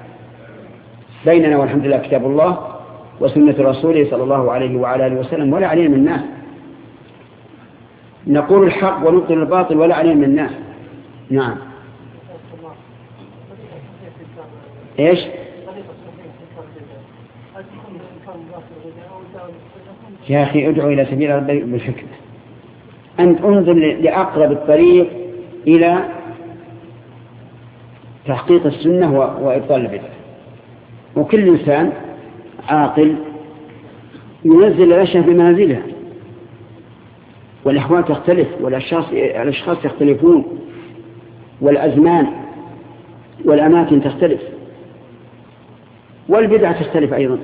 بيننا والحمد لله كتاب الله وسنة رسوله صلى الله عليه وعلى آله وسلم ولا علينا من الناس. نقول الحق ونبطل الباطل ولا علينا من الناس. نعم. إيش؟ يا أخي ادعو إلى سبيل ربك بالحكمة. أنت انظر لأقرب الطريق إلى تحقيق السنة وإبطال البدع. وكل إنسان عاقل ينزل الأشياء في منازلها. والأحوال تختلف والأشخاص الأشخاص يختلفون والأزمان والأماكن تختلف والبدعة تختلف أيضا.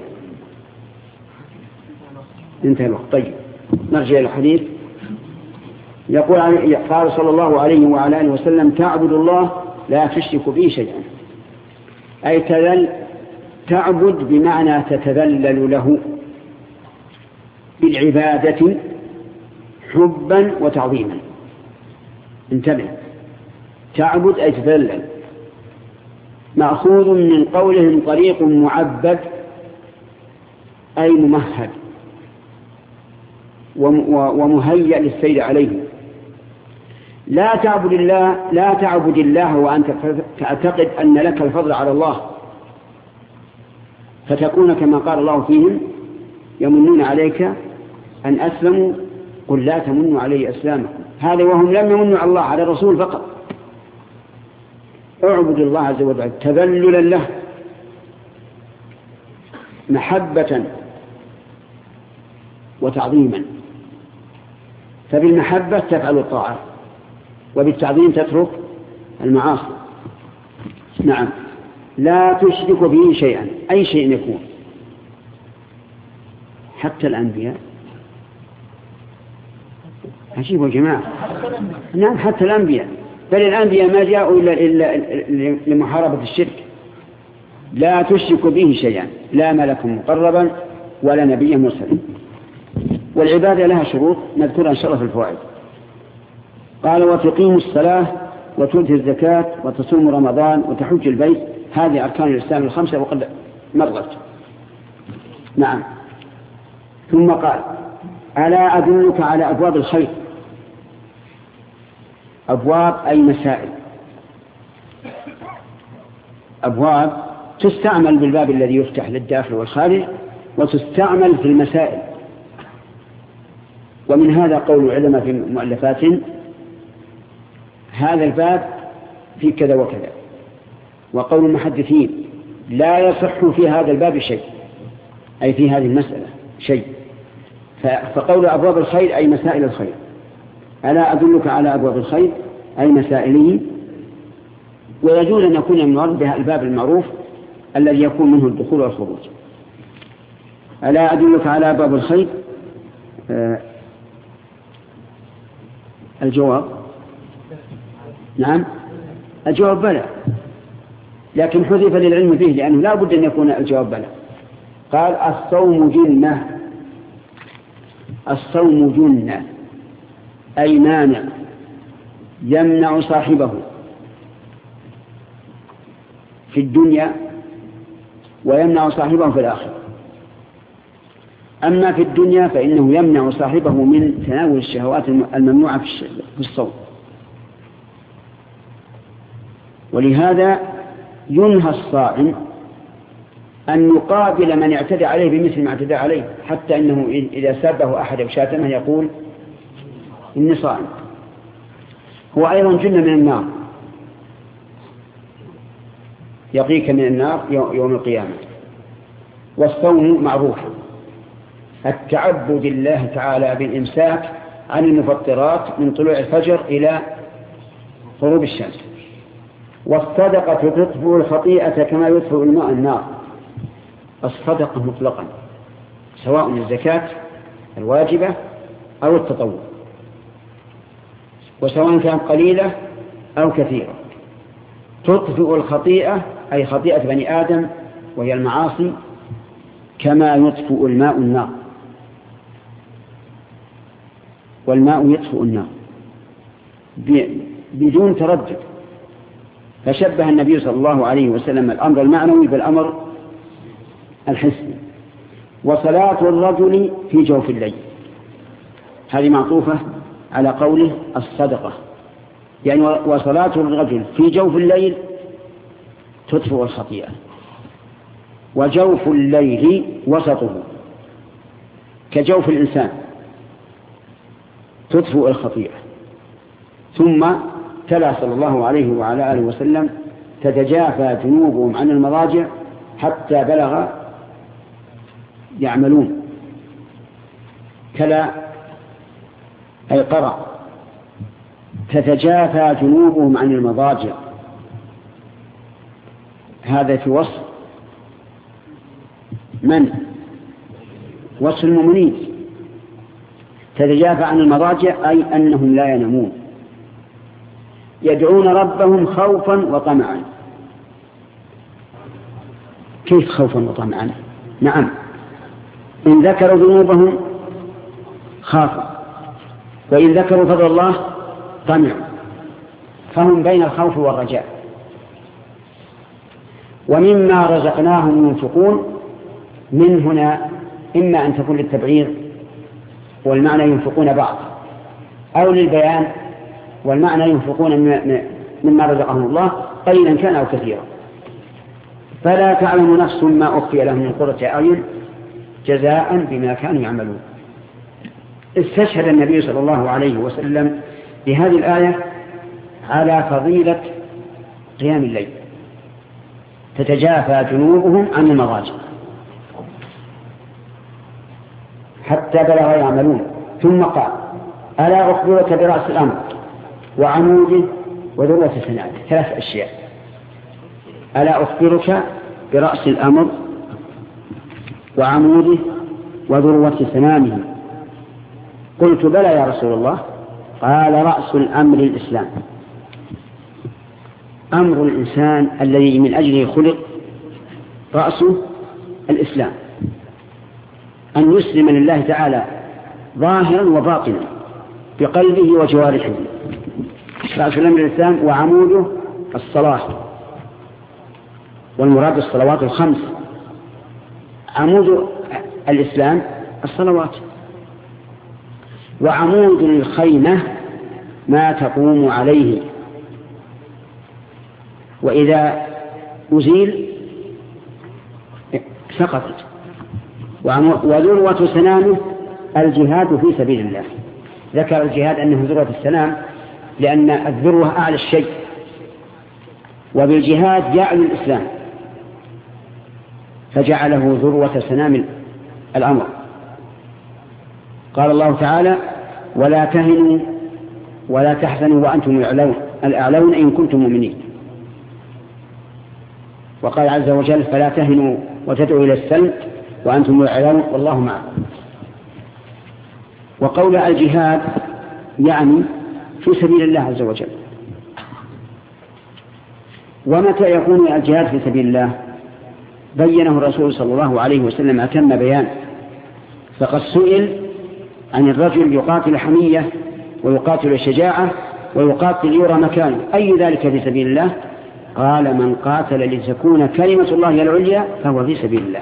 انتهى الوقت. طيب نرجع الحديث. يقول قال صلى الله عليه وعلى آله وسلم تعبد الله لا تشرك به شيئا. أي تذل تعبد بمعنى تتذلل له بالعبادة حبا وتعظيما. انتبه. تعبد أي تتذلل. مأخوذ من قولهم طريق معبد أي ممهد ومهيأ للسير عليه. لا تعبد الله لا تعبد الله وأنت تعتقد أن لك الفضل على الله. فتكون كما قال الله فيهم يمنون عليك أن أسلموا قل لا تمنوا علي أسلامكم. هذا وهم لم يمنوا على الله على الرسول فقط. اعبد الله عز وجل تذللا له محبة وتعظيما. فبالمحبة تفعل الطاعات وبالتعظيم تترك المعاصي. نعم. لا تشرك به شيئا أي شيء يكون. حتى الأنبياء. عجيب يا جماعة. نعم حتى الأنبياء. بل الأنبياء ما جاءوا إلا, إلا لمحاربة الشرك. لا تشرك به شيئا. لا ملك مقربا ولا نبي مرسل. والعبادة لها شروط نذكرها إن شاء الله في الفوائد. قال وتقيم الصلاة وتؤتي الزكاة وتصوم رمضان وتحج البيت هذه أركان الإسلام الخمسة وقد مرت. نعم. ثم قال ألا أدلك على أبواب الخير؟ أبواب أي مسائل؟ أبواب تستعمل بالباب الذي يفتح للداخل والخارج وتستعمل في المسائل. ومن هذا قول العلماء في مؤلفات هذا الباب في كذا وكذا. وقول المحدثين لا يصح في هذا الباب شيء أي في هذه المسألة شيء. فقول أبواب الخير أي مسائل الخير. ألا أدلك على أبواب الخير أي مسائله؟ ويجوز أن يكون المراد بها الباب المعروف الذي يكون منه الدخول والخروج. ألا أدلك على أبواب الخير؟ آه الجواب؟ نعم الجواب بلى. لكن حذف للعلم فيه لأنه لا بد أن يكون الجواب بلى. قال الصوم جنة. الصوم جنة. أي مانع يمنع صاحبه في الدنيا ويمنع صاحبه في الآخرة. أما في الدنيا فإنه يمنع صاحبه من تناول الشهوات الممنوعة في الصوم. ولهذا ينهى الصائم أن يقابل من اعتدى عليه بمثل ما اعتدى عليه حتى أنه إذا سابه أحد أو شاتمه يقول إني صائم. هو أيضا جنة من النار. يقيك من النار يوم القيامة. والصوم معروف. التعبد الله تعالى بالإمساك عن المفطرات من طلوع الفجر إلى غروب الشمس. والصدقة تطفئ الخطيئة كما يطفئ الماء النار. الصدقة مطلقا سواء الزكاة الواجبة أو التطوع وسواء كانت قليلة أو كثيرة. تطفئ الخطيئة أي خطيئة بني آدم وهي المعاصي كما يطفئ الماء النار. والماء يطفئ النار بدون تردد. فشبه النبي صلى الله عليه وسلم الأمر المعنوي بالأمر الحسي وصلاة الرجل في جوف الليل. هذه معطوفة على قوله الصدقة. يعني وصلاة الرجل في جوف الليل تطفئ الخطيئة. وجوف الليل وسطه. كجوف الإنسان تطفئ الخطيئة. ثم تلا صلى الله عليه وعلى آله وسلم تتجافى جنوبهم عن المضاجع حتى بلغ يعملون. تلا أي قرأ. تتجافى جنوبهم عن المضاجع. هذا في وصف من؟ وصف المؤمنين. تتجافى عن المضاجع أي أنهم لا ينامون. يدعون ربهم خوفا وطمعا. كيف خوفا وطمعا؟ نعم. إن ذكروا ذنوبهم خافوا. وإن ذكروا فضل الله طمعوا. فهم بين الخوف والرجاء. ومما رزقناهم ينفقون من هنا إما أن تكون للتبعير والمعنى ينفقون بعض أو للبيان والمعنى ينفقون مما رزقهم الله قليلا كان أو كثيرا. فلا تعلم نفس ما أخفي لهم من قرة أعين جزاء بما كانوا يعملون. استشهد النبي صلى الله عليه وسلم بهذه الآية على فضيلة قيام الليل. تتجافى جنوبهم عن المضاجع حتى بلغ يعملون. ثم قال ألا أخبرك برأس الأمر؟ وعموده وذروة سناده ثلاث أشياء. ألا أخبرك برأس الأمر وعموده وذروة سنامه. قلت بلى يا رسول الله. قال رأس الأمر الإسلام. أمر الإنسان الذي من أجله خلق رأسه الإسلام. أن يسلم لله تعالى ظاهرا وباطنا بقلبه وجوارحه رأس الأمر الإسلام وعموده الصلاة والمراد الصلوات الخمس. عمود الإسلام الصلوات. وعمود الخيمة ما تقوم عليه. وإذا أزيل سقطت. وذروة سنامه الجهاد في سبيل الله. ذكر الجهاد أنه ذروة السلام لأن الذروة أعلى الشيء. وبالجهاد يعلو الإسلام فجعله ذروة سنام الأمر. قال الله تعالى ولا تهنوا ولا تحزنوا وأنتم الأعلون الأعلون إن كنتم مؤمنين. وقال عز وجل فلا تهنوا وتدعوا إلى السلم وأنتم الأعلون والله معكم. وقول الجهاد يعني في سبيل الله عز وجل. ومتى يكون الجهاد في سبيل الله؟ بينه الرسول صلى الله عليه وسلم أتم بيان. فقد سئل عن الرجل يقاتل حمية ويقاتل شجاعة ويقاتل يرى مكانه أي ذلك في سبيل الله؟ قال من قاتل لتكون كلمة الله العليا فهو في سبيل الله.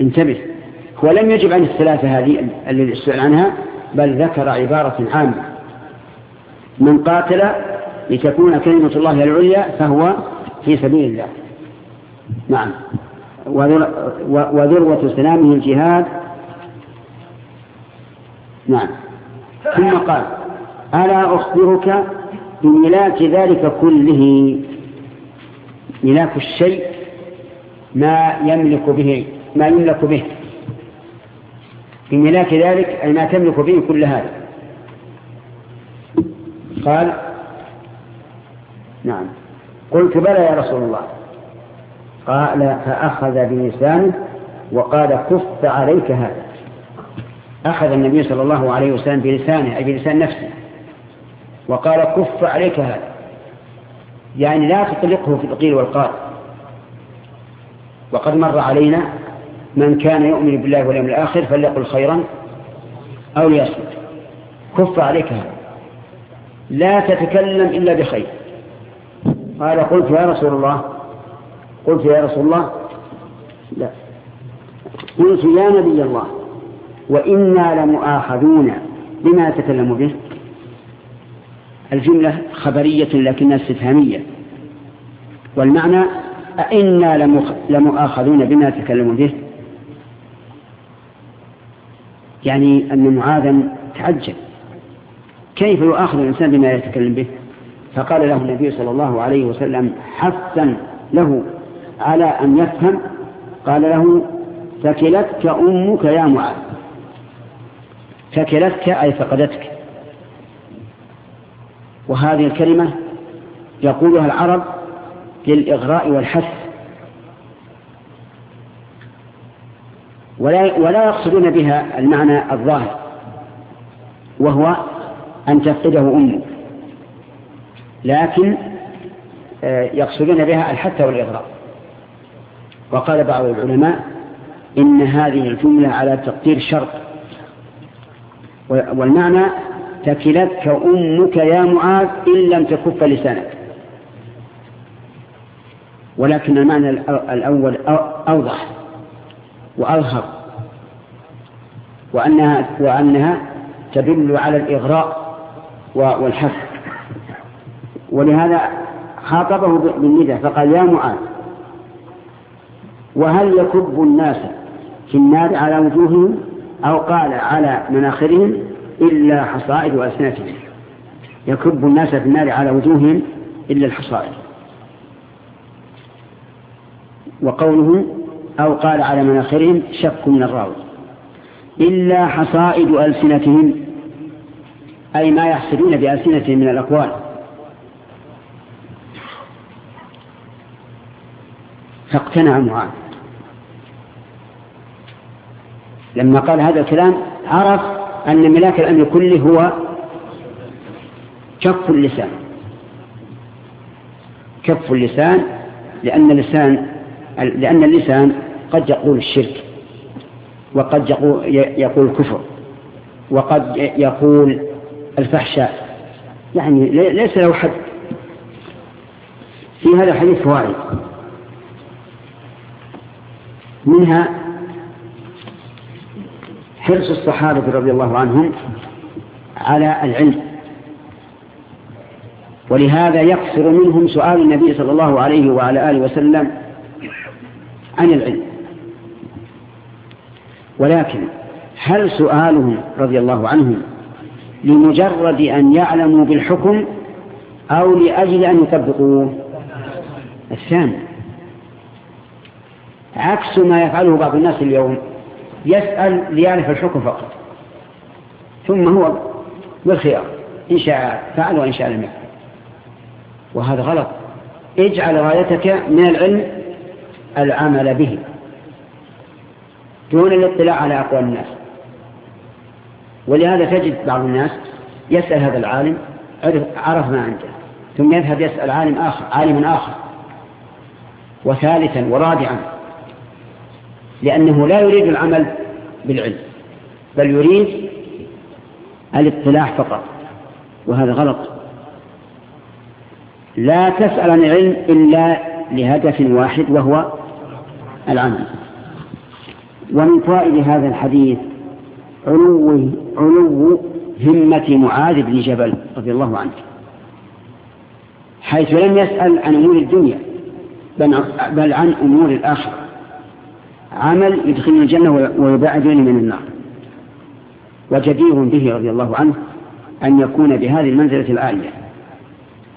انتبه. هو لم يجب عن الثلاثة هذه الذي السؤال عنها بل ذكر عبارة عامة. من قاتل لتكون كلمة الله العليا فهو في سبيل الله. نعم. وذروة سلامه الجهاد. نعم. ثم قال ألا أخبرك بملاك ذلك كله؟ ملاك الشيء ما يملك به ما يملك به. بملاك ذلك أي ما تملك به كل هذا. قال نعم. قلت بلى يا رسول الله. قال فأخذ بلسانه وقال كف عليك هذا. أخذ النبي صلى الله عليه وسلم بلسانه أي بلسان نفسه. وقال كف عليك هذا. يعني لا تطلقه في القيل والقال. وقد مر علينا من كان يؤمن بالله واليوم الآخر فليقل خيرا أو ليصمت. كف عليك هذا. لا تتكلم إلا بخير. قال قلت يا رسول الله قلت يا رسول الله لا. قلت يا نبي الله وإنا لمؤاخذون بما يتكلم به. الجملة خبرية لكنها استفهامية. والمعنى أئنا لمؤاخذون بما يتكلم به. يعني أن معاذا تعجب. كيف يؤاخذ الإنسان بما يتكلم به؟ فقال له النبي صلى الله عليه وسلم حثا له على أن يفهم. قال له ثكلتك أمك يا معاذ. ثكلتك أي فقدتك. وهذه الكلمة يقولها العرب للإغراء والحث. ولا, ولا يقصدون بها المعنى الظاهر وهو أن تفقده أمك لكن آه، يقصدون بها الحث والإغراء. وقال بعض العلماء إن هذه الجملة على تقدير شرط. والمعنى تكلتك أمك يا معاذ إن لم تكف لسانك. ولكن المعنى الأول أوضح وأظهر. وأنها, وأنها تدل على الإغراء والحث ولهذا خاطبه بالندى فقال يا معاذ وهل يكب الناس في النار على وجوههم أو قال على مناخرهم إلا حصائد ألسنتهم يكب الناس في النار على وجوههم إلا الحصائد. وقوله أو قال على مناخرهم شك من الراوي. إلا حصائد ألسنتهم أي ما يحصدون بألسنتهم من الأقوال. فاقتنع معاذ. لما قال هذا الكلام عرف أن ملاك الأمر كله هو كف اللسان. كف اللسان لأن اللسان لأن اللسان قد يقول الشرك. وقد يقول الكفر وقد يقول الفحشاء. يعني ليس له حد. في هذا الحديث فوائد منها حرص الصحابة رضي الله عنهم على العلم. ولهذا يقصر منهم سؤال النبي صلى الله عليه وعلى آله وسلم عن العلم. ولكن هل سؤالهم رضي الله عنهم لمجرد أن يعلموا بالحكم أو لأجل أن يطبقوه؟ الثاني عكس ما يفعله بعض الناس اليوم يسأل ليعرف الحكم فقط ثم هو بالخيار إن شاء فعل وإن شاء لم يفعل. وهذا غلط. اجعل غايتك من العلم العمل به. دون الاطلاع على أقوال الناس. ولهذا تجد بعض الناس يسأل هذا العالم عرف ما عنده ثم يذهب يسأل عالم آخر عالم آخر. وثالثا ورابعا لأنه لا يريد العمل بالعلم بل يريد الاطلاع فقط وهذا غلط. لا تسأل عن العلم إلا لهدف واحد وهو العمل. ومن فوائد هذا الحديث علو علو همة معاذ بن جبل رضي الله عنه حيث لم يسأل عن أمور الدنيا بل عن أمور الآخرة. عمل يدخلني الجنة ويبعدني من النار. وجدير به رضي الله عنه أن يكون بهذه المنزلة العالية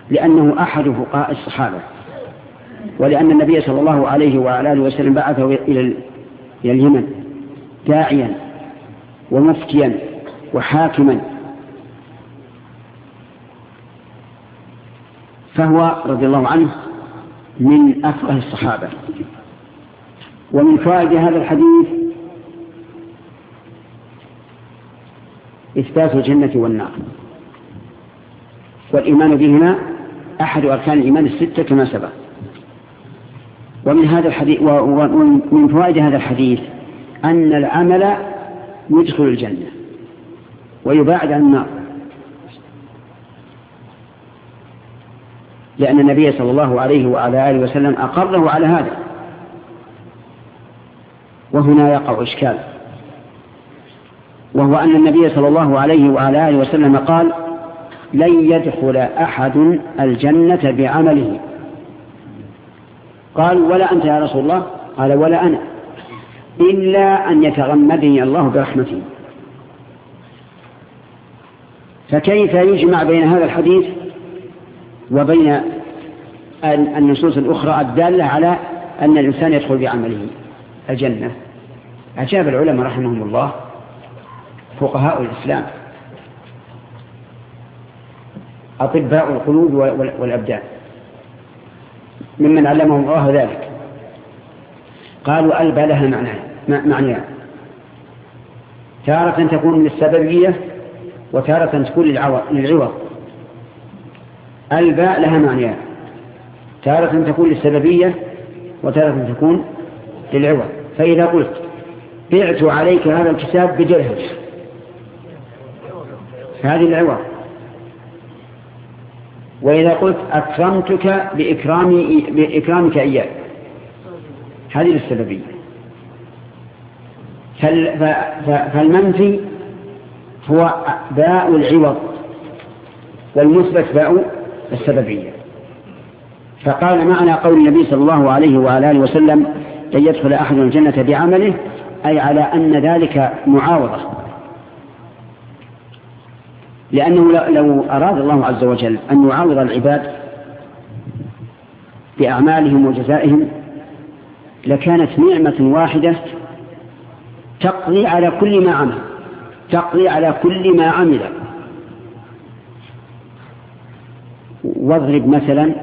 لأنه أحد فقهاء الصحابة ولأن النبي صلى الله عليه وعلى آله وسلم بعثه إلى إلى اليمن داعيا ومفتيا وحاكما. فهو رضي الله عنه من أفقه الصحابة. ومن فوائد هذا الحديث إثبات الجنة والنار. والإيمان بهما أحد أركان الإيمان الستة كما سبق. ومن هذا الحديث ومن فوائد هذا الحديث أن العمل يدخل الجنة ويباعد عن النار. لأن النبي صلى الله عليه وعلى آله وسلم أقره على هذا. وهنا يقع إشكال. وهو أن النبي صلى الله عليه وعلى آله وسلم قال لن يدخل أحد الجنة بعمله. قال ولا أنت يا رسول الله؟ قال ولا أنا. إلا أن يتغمدني الله برحمته. فكيف يجمع بين هذا الحديث وبين النصوص الأخرى الدالة على أن الإنسان يدخل بعمله؟ الجنة. أجاب العلماء رحمهم الله فقهاء الإسلام. أطباء القلوب والأبدان. ممن علمهم الله ذلك. قالوا ألبى لها معنيان تارة تكون للسببية وتارة تكون للعوض الباء لها معنيان تارة تكون للسببية وتارة تكون للعوض فإذا قلت بعت عليك هذا الكتاب بدرهم هذه العوض وإذا قلت أكرمتك بإكرامي بإكرامك إياي هذه للسببية فالمنفي هو باء العوض والمثبت باء السببية. فقال معنى قول النبي صلى الله عليه وعلى آله وسلم لن يدخل أحد الجنة بعمله أي على أن ذلك معاوضة. لأنه لو أراد الله عز وجل أن يعاوض العباد بأعمالهم وجزائهم لكانت نعمة واحدة تقضي على كل ما عمل تقضي على كل ما عمل. واضرب مثلا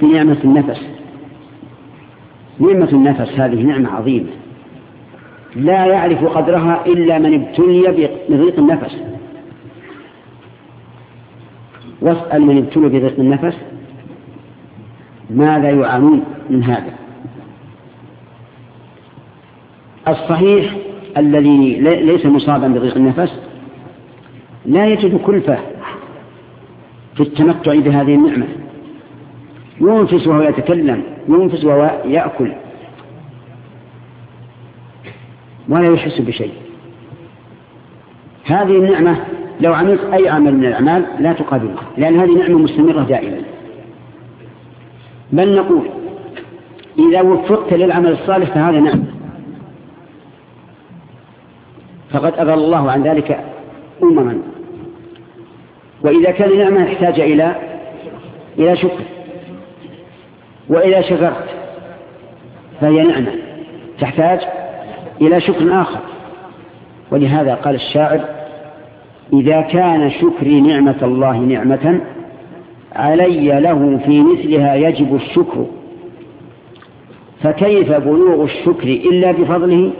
بنعمة النفس. نعمة النفس هذه نعمة عظيمة. لا يعرف قدرها إلا من ابتلي بضيق النفس. واسأل من ابتلي بضيق النفس ماذا يعانون من هذا. الصحيح الذي ليس مصابا بضيق النفس لا يجد كلفة في التمتع بهذه النعمة. ينفس وهو يتكلم ينفس وهو يأكل. ولا يحس بشيء. هذه النعمة لو عملت أي عمل من الأعمال لا تقابلها لأن هذه نعمة مستمرة دائما. بل نقول إذا وفقت للعمل الصالح فهذا نعمة. فقد أضل الله عن ذلك أمما. وإذا كان نعمة احتاج إلى إلى شكر وإذا شكرت فهي نعمة تحتاج إلى شكر آخر. ولهذا قال الشاعر إذا كان شكري نعمة الله نعمة علي له في مثلها يجب الشكر. فكيف بلوغ الشكر إلا بفضله؟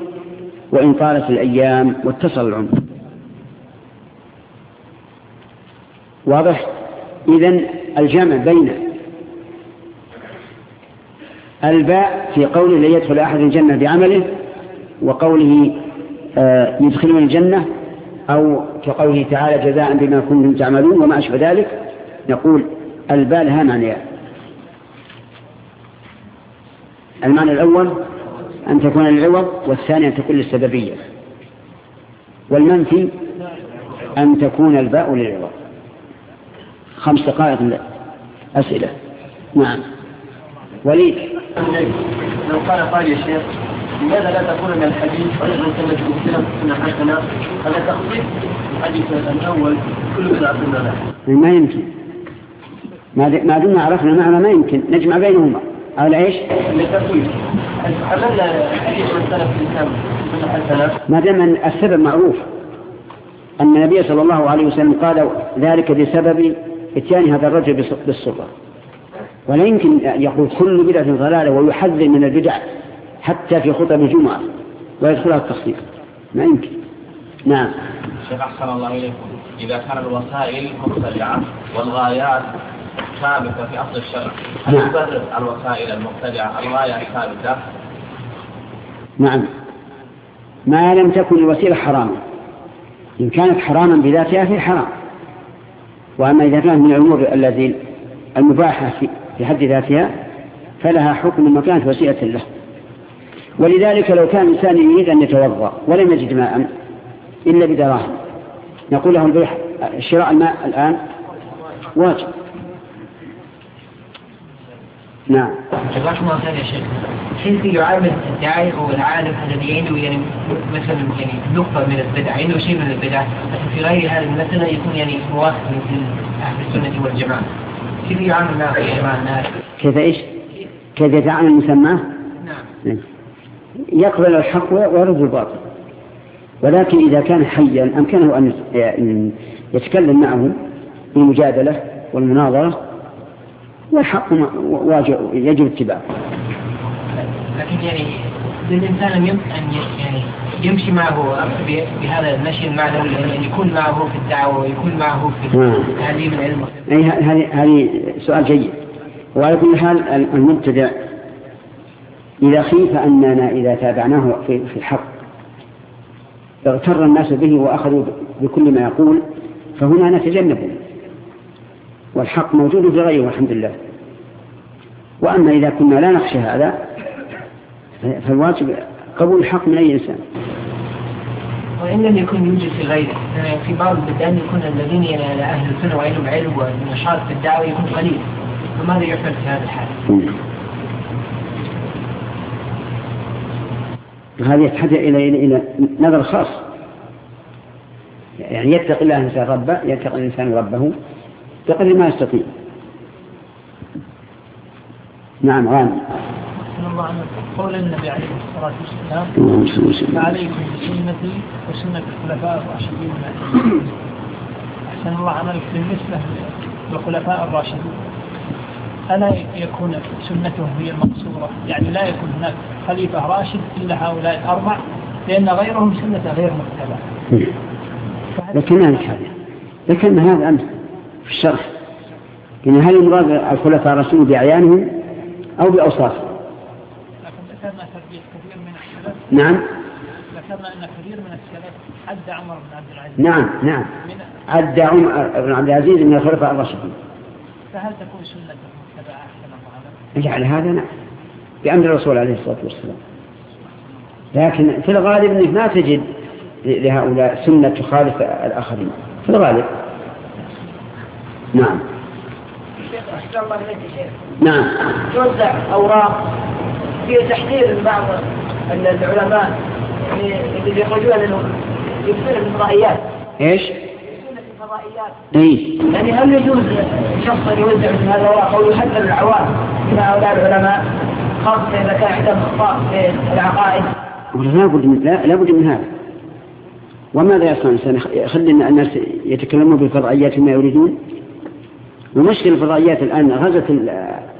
وإن طالت الأيام واتصل العمر. واضح؟ إذن الجمع بين الباء في قوله لن يدخل أحد الجنة بعمله وقوله آه، يدخلون الجنة أو كقوله تعالى جزاء بما كنتم تعملون وما أشبه ذلك نقول الباء لها معنيان المعنى الأول أن تكون للعوض والثاني أن تكون للسببية. والمنفي أن تكون الباء للعوض. خمس دقائق أسئلة. نعم. وليد. لو قال قال يا شيخ لماذا لا تكون من الحديث من كلمة المسلم سنة حسنة؟ هذا تخصيص الحديث الأول كل بدعة ضلالة ما يمكن. ما دمنا عرفنا معنى ما يمكن. نجمع بينهما. على إيش؟ من ما دام السبب معروف. أن النبي صلى الله عليه وسلم قال ذلك بسبب إتيان هذا الرجل بالسرة ولا يمكن يقول كل بدعة ضلالة ويحذر من البدع. حتى في خطب الجمعة ويدخلها التصديق ما يمكن. نعم. شيخ أحسن الله إليكم. إذا كان الوسائل مبتدعة والغايات ثابتة في أصل الشرع هل نعم. يبرر الوسائل المبتدعة الغاية الثابتة؟ نعم. ما لم تكن الوسيلة حراما. إن كانت حراما بذاتها فهي حرام. وأما إذا كانت من الأمور التي المباحة في- في حد ذاتها فلها حكم ما كانت وسيلة له. ولذلك لو كان الإنسان يريد أن يتوضأ ولم يجد ماء إلا بدراهم نقول له البيع شراء الماء الآن واجب. نعم. جزاكم الله خير يا شيخ. كيف يعامل الداعي أو العالم الذي عنده يعني مثلا يعني نقطة من البدع؟ عنده شيء من البدع؟ لكن في غير هذه المسألة يكون يعني موافق مثل أهل السنة والجماعة. كيف يعامل مع مع الناس؟ كيف إيش؟ كيف يتعامل مسماه يقبل الحق ويرد الباطل. ولكن إذا كان حيا أمكنه أن يتكلم معه بالمجادلة والمناظرة والحق واجب يجب اتباعه. لكن يعني للإنسان أن يم- أن يعني يمشي معه بهذا المشي المعنوي يعني أن يكون معه في الدعوة ويكون معه في نعم. تعليم العلم. هذه هذه سؤال جيد. وعلى كل حال المبتدع إذا خيف أننا إذا تابعناه في الحق. اغتر الناس به وأخذوا بكل ما يقول فهنا نتجنبه. والحق موجود في غيره والحمد لله. وأما إذا كنا لا نخشى هذا فالواجب قبول الحق من أي إنسان. وإن لم يكن يوجد في غيره في بعض البلدان يكون الذين أهل السنة وعلم علم والنشاط في الدعوة يكون قليل. فماذا يفعل في هذا الحال؟ هذه يتحدث إلى إلى إلى نظر خاص. يعني يتقي الله الإنسان ربه يتقي الإنسان ربه بقدر ما يستطيع. نعم غانم. الله عنك قول النبي عليه الصلاة والسلام فعليكم بسنتي وسنة الخلفاء الراشدين. أحسن الله عملك بالنسبة للخلفاء الراشدين. ألا يكون سنتهم هي المقصورة؟ يعني لا يكون هناك خليفة راشد إلا هؤلاء الأربع لأن غيرهم سنة غير متبعة لكن هذا. لكن هذا أمس في الشرح. إن هل المراد الخلفاء الرسول بأعيانهم أو بأوصافهم؟ لكن ذكرنا تربية كثير من السلف نعم. ذكرنا أن كثير من السلف عد عمر بن عبد العزيز. نعم نعم. عد عمر بن عبد العزيز من الخلفاء الراشدين فهل تكون سنة متبعة أحسن الله؟ يجعل هذا نعم. بأمر الرسول عليه الصلاة والسلام. لكن في الغالب أنك ما تجد لهؤلاء سنة تخالف الآخرين. في الغالب. نعم. شيخ الله نعم. توزع أوراق في تحذير من بعض العلماء يعني اللي يخرجون لأنه يكثر الفضائيات إيش؟ اي يعني هل يجوز شخص أن يوزع مثل هذا أو يحذر العوام من هؤلاء العلماء خاصة إذا كان عندهم أخطاء في العقائد؟ لا بد من لا, لا بد من هذا. وماذا يصنع الإنسان؟ يخلي الناس يتكلمون بالفضائيات ما يريدون؟ ومشكلة الفضائيات الآن غزت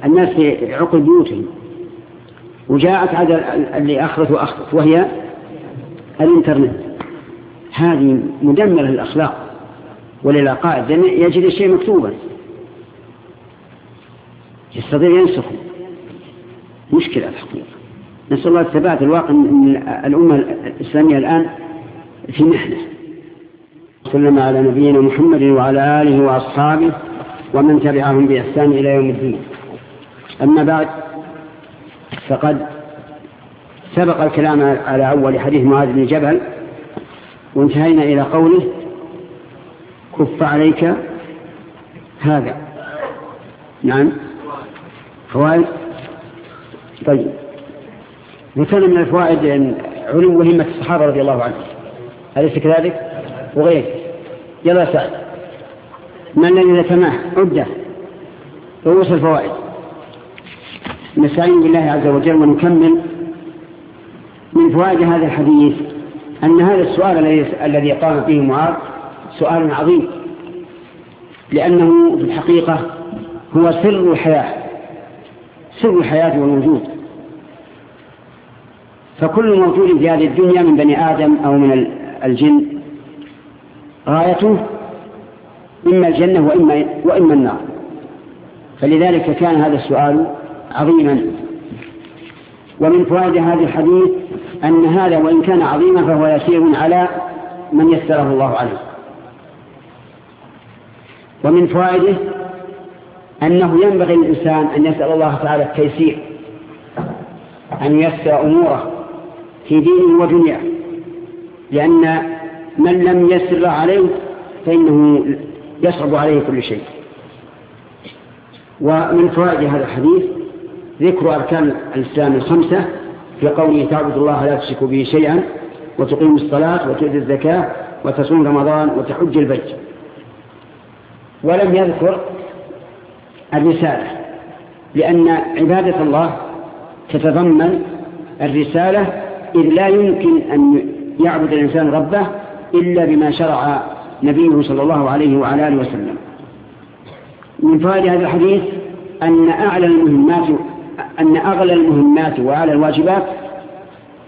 الناس في عقل بيوتهم. وجاءت عاد اللي أخذت وأخذت وهي الإنترنت. هذه مدمرة للأخلاق وللعقائد يجد الشيء مكتوبا. يستطيع ينسخه. مشكلة الحقيقة. نسأل الله الثبات الواقع أن الأمة الإسلامية الآن في محنة. سلم على نبينا محمد وعلى آله وأصحابه ومن تبعهم بإحسان إلى يوم الدين. أما بعد فقد سبق الكلام على أول حديث معاذ بن جبل وانتهينا إلى قوله كف عليك هذا. نعم. فوائد؟ طيب. وكان من الفوائد علو همة الصحابة رضي الله عنهم. أليس كذلك؟ وغير يلا سعد ما الذي ذكرناه عدة. رؤوس الفوائد. نستعين بالله عز وجل ونكمل. من فوائد هذا الحديث أن هذا السؤال الذي قام به معاذ سؤال عظيم. لأنه في الحقيقة هو سر الحياة سر الحياة والوجود. فكل موجود في هذه الدنيا من بني آدم أو من الجن غايته إما الجنة وإما, وإما النار. فلذلك كان هذا السؤال عظيما. ومن فوائد هذا الحديث أن هذا وإن كان عظيما فهو يسير على من يسره الله عليه. ومن فوائده أنه ينبغي للإنسان أن يسأل الله تعالى التيسير أن يسر أموره في دينه ودنياه لأن من لم يسر عليه فإنه يصعب عليه كل شيء. ومن فوائد هذا الحديث ذكر أركان الإسلام الخمسة في قوله تعبد الله لا تشرك به شيئا وتقيم الصلاة وتؤتي الزكاة وتصوم رمضان وتحج البيت. ولم يذكر الرسالة لأن عبادة الله تتضمن الرسالة إذ لا يمكن أن يعبد الإنسان ربه إلا بما شرع نبيه صلى الله عليه وعلى آله وسلم. من فوائد هذا الحديث أن أعلى المهمات أن أغلى المهمات وأعلى الواجبات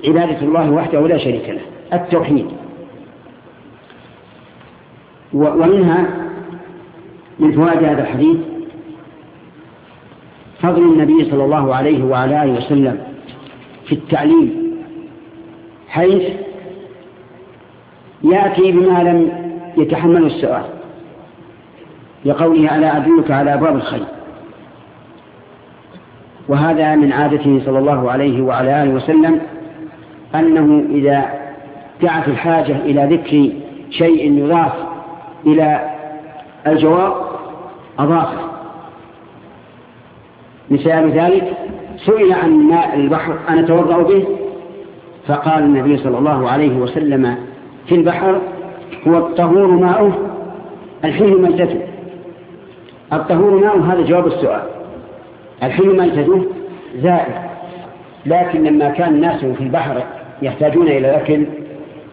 عبادة الله وحده لا شريك له التوحيد. ومنها من فوائد هذا الحديث؟ فضل النبي صلى الله عليه وعلى آله وسلم في التعليم حيث يأتي بما لم يتحمل السؤال لقوله ألا أدلك على أبواب الخير؟ وهذا من عادته صلى الله عليه وعلى آله وسلم أنه إذا دعت الحاجة إلى ذكر شيء يضاف إلى الجواب أضافه مثال ذلك سئل عن ماء البحر أنا أتوضأ به؟ فقال النبي صلى الله عليه وسلم في البحر هو الطهور ماؤه. الحل ميتته الطهور ماؤه؟ هذا جواب السؤال. الحل ميتته زائد. لكن لما كان الناس في البحر يحتاجون إلى الأكل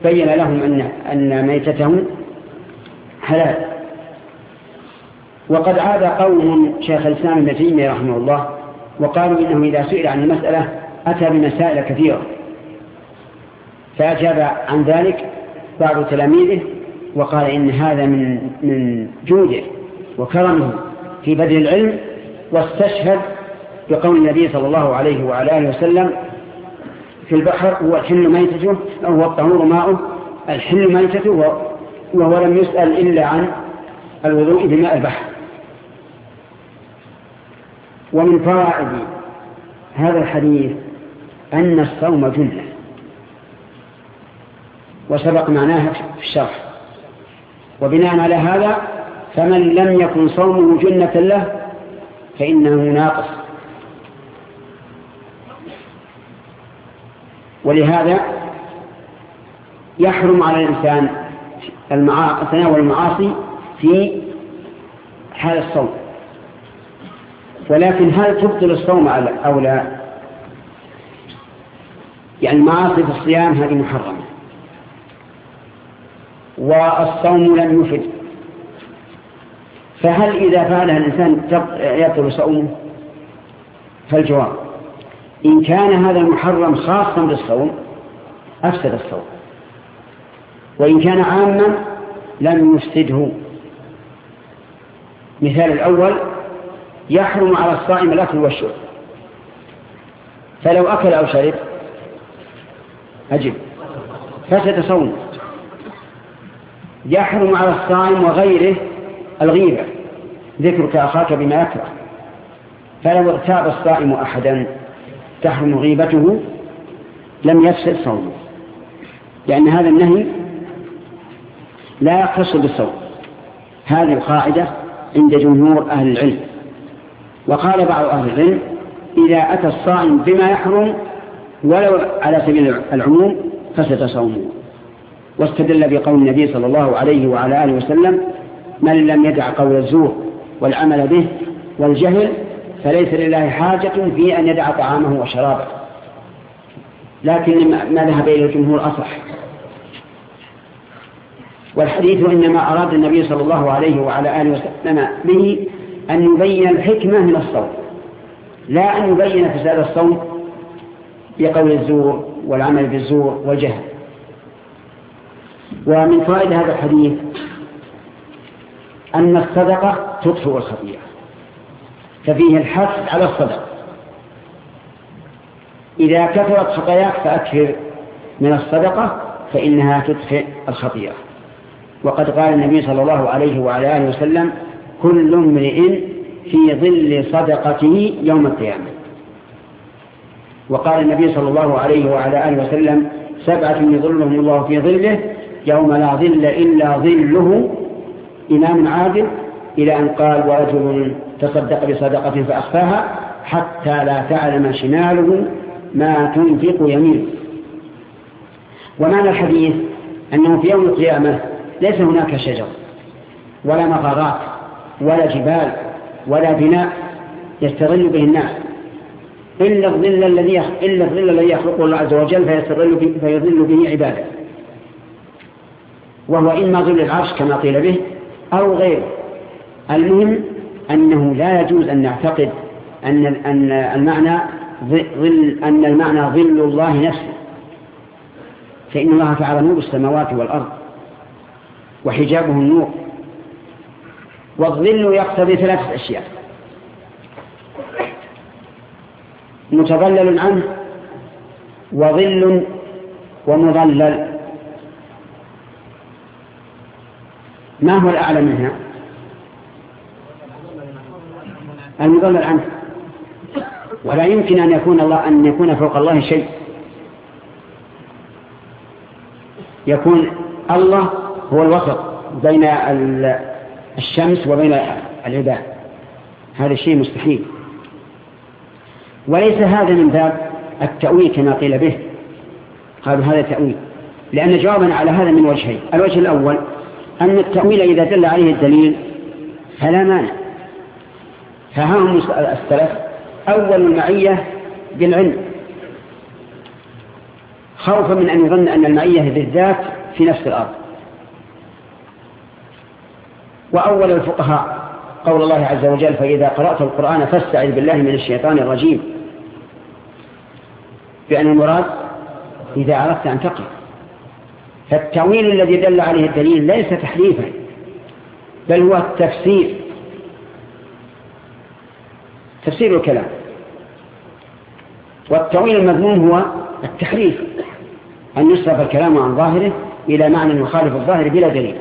بين لهم أن أن ميتتهم حلال. وقد عاد قوم شيخ الإسلام ابن تيمية رحمه الله وقالوا إنه إذا سئل عن المسألة أتى بمسائل كثيرة. فأجاب عن ذلك بعض تلاميذه وقال إن هذا من من جوده وكرمه في بذل العلم واستشهد بقول النبي صلى الله عليه وعلى آله وسلم في البحر هو الحل ميتته هو الطهور ماؤه الحل ميتته وهو لم يسأل إلا عن الوضوء بماء البحر. ومن فوائد هذا الحديث أن الصوم جنة. وسبق معناها في الشرح. وبناء على هذا فمن لم يكن صومه جنة له فإنه ناقص. ولهذا يحرم على الإنسان تناول المعاصي في حال الصوم. ولكن هل تبطل الصوم أو لا؟ يعني المعاصي في الصيام هذه محرمة. والصوم لم يفد. فهل إذا فعلها الإنسان يبطل صومه؟ فالجواب إن كان هذا المحرم خاصا بالصوم أفسد الصوم. وإن كان عاما لم يفسده. مثال الأول يحرم على الصائم الأكل والشرب. فلو أكل أو شرب أجب. فسد صومه يحرم على الصائم وغيره الغيبة. ذكرك أخاك بما يكره. فلو اغتاب الصائم أحدا تحرم غيبته لم يفسد صومه. لأن هذا النهي لا يختص بالصوم. هذه القاعدة عند جمهور أهل العلم. وقال بعض أهل العلم إذا أتى الصائم بما يحرم ولو على سبيل العموم فسد صومه واستدل بقول النبي صلى الله عليه وعلى آله وسلم من لم يدع قول الزور والعمل به والجهل فليس لله حاجة في أن يدع طعامه وشرابه. لكن ما ذهب إلى الجمهور أصح. والحديث إنما أراد النبي صلى الله عليه وعلى آله وسلم به أن يبين الحكمة من الصوم. لا أن يبين فساد الصوم بقول الزور والعمل بالزور والجهل. ومن فوائد هذا الحديث أن الصدقة تطفئ الخطيئة. ففيه الحث على الصدقة. إذا كثرت خطاياك فأكثر من الصدقة فإنها تطفئ الخطيئة. وقد قال النبي صلى الله عليه وعلى آله وسلم كل امرئ في ظل صدقته يوم القيامة. وقال النبي صلى الله عليه وعلى آله وسلم سبعة يظلهم الله في ظله يوم لا ظل إلا ظله إمام عادل إلى أن قال ورجل تصدق بصدقة فأخفاها حتى لا تعلم شماله ما تنفق يمينه. ومعنى الحديث أنه في يوم القيامة ليس هناك شجر ولا مغارات ولا جبال ولا بناء يستظل به الناس. إلا الظل الذي إلا الظل الذي يخلقه الله عز وجل فيستظل فيظل به عباده. وهو إما ظل العرش كما قيل به أو غيره. المهم أنه لا يجوز أن نعتقد أن أن المعنى ظل أن المعنى ظل الله نفسه. فإن الله تعالى نور السماوات والأرض وحجابه النور. والظل يقتضي ثلاثة أشياء. متظلل عنه وظل ومظلل. ما هو الأعلى منها المظلل عنه. ولا يمكن أن يكون الله أن يكون فوق الله شيء. يكون الله هو الوسط بين الشمس وبين العباد. هذا الشيء مستحيل. وليس هذا من باب التأويل كما قيل به. قالوا هذا تأويل. لأن جوابنا على هذا من وجهين. الوجه الأول أن التأويل إذا دل عليه الدليل فلا مانع. فهم السلف أول المعية بالعلم. خوفا من أن يظن أن المعية بالذات في نفس الأرض. وأول الفقهاء قول الله عز وجل فإذا قرأت القرآن فاستعذ بالله من الشيطان الرجيم. بأن المراد إذا أردت أن تقرأ. فالتأويل الذي دل عليه الدليل ليس تحريفا بل هو التفسير. تفسير الكلام. والتأويل المذموم هو التحريف أن يصرف الكلام عن ظاهره إلى معنى يخالف الظاهر بلا دليل.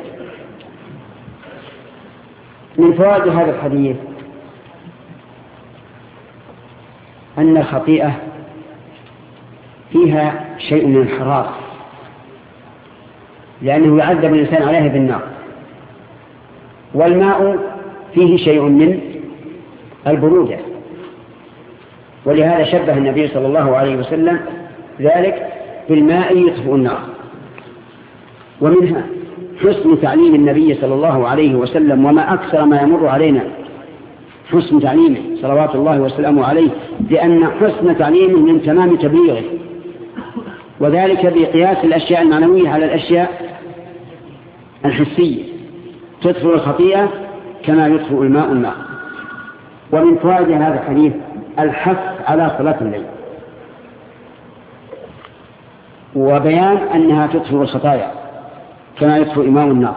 من فوائد هذا الحديث أن الخطيئة فيها شيء من الحرارة لأنه يعذب الإنسان عليها بالنار. والماء فيه شيء من البرودة ولهذا شبه النبي صلى الله عليه وسلم ذلك بالماء يطفئ النار ومنها حسن تعليم النبي صلى الله عليه وسلم وما أكثر ما يمر علينا. حسن تعليمه صلوات الله وسلامه عليه لأن حسن تعليمه من تمام تبليغه. وذلك بقياس الأشياء المعنوية على الأشياء الحسية. تطفئ الخطيئة كما يطفئ الماء الماء ومن فوائد هذا الحديث الحث على صلاة الليل. وبيان أنها تطفئ الخطايا. كما يطفئ إمام النار.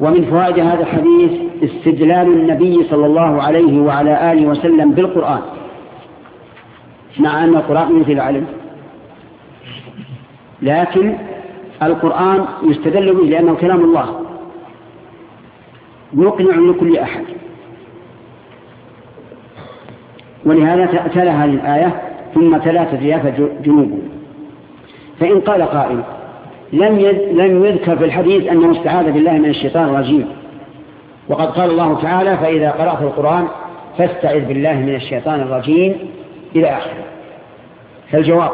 ومن فوائد هذا الحديث استدلال النبي صلى الله عليه وعلى آله وسلم بالقرآن. مع أن القرآن مثل العلم. لكن القرآن يستدل به لأنه كلام الله. مقنع لكل أحد. ولهذا تلا هذه الآية ثم تلا تتجافى جنوبه. فإن قال قائل لم لم يذكر في الحديث أنه استعاذ بالله من الشيطان الرجيم. وقد قال الله تعالى فإذا قرأت القرآن فاستعذ بالله من الشيطان الرجيم. إلى آخره. فالجواب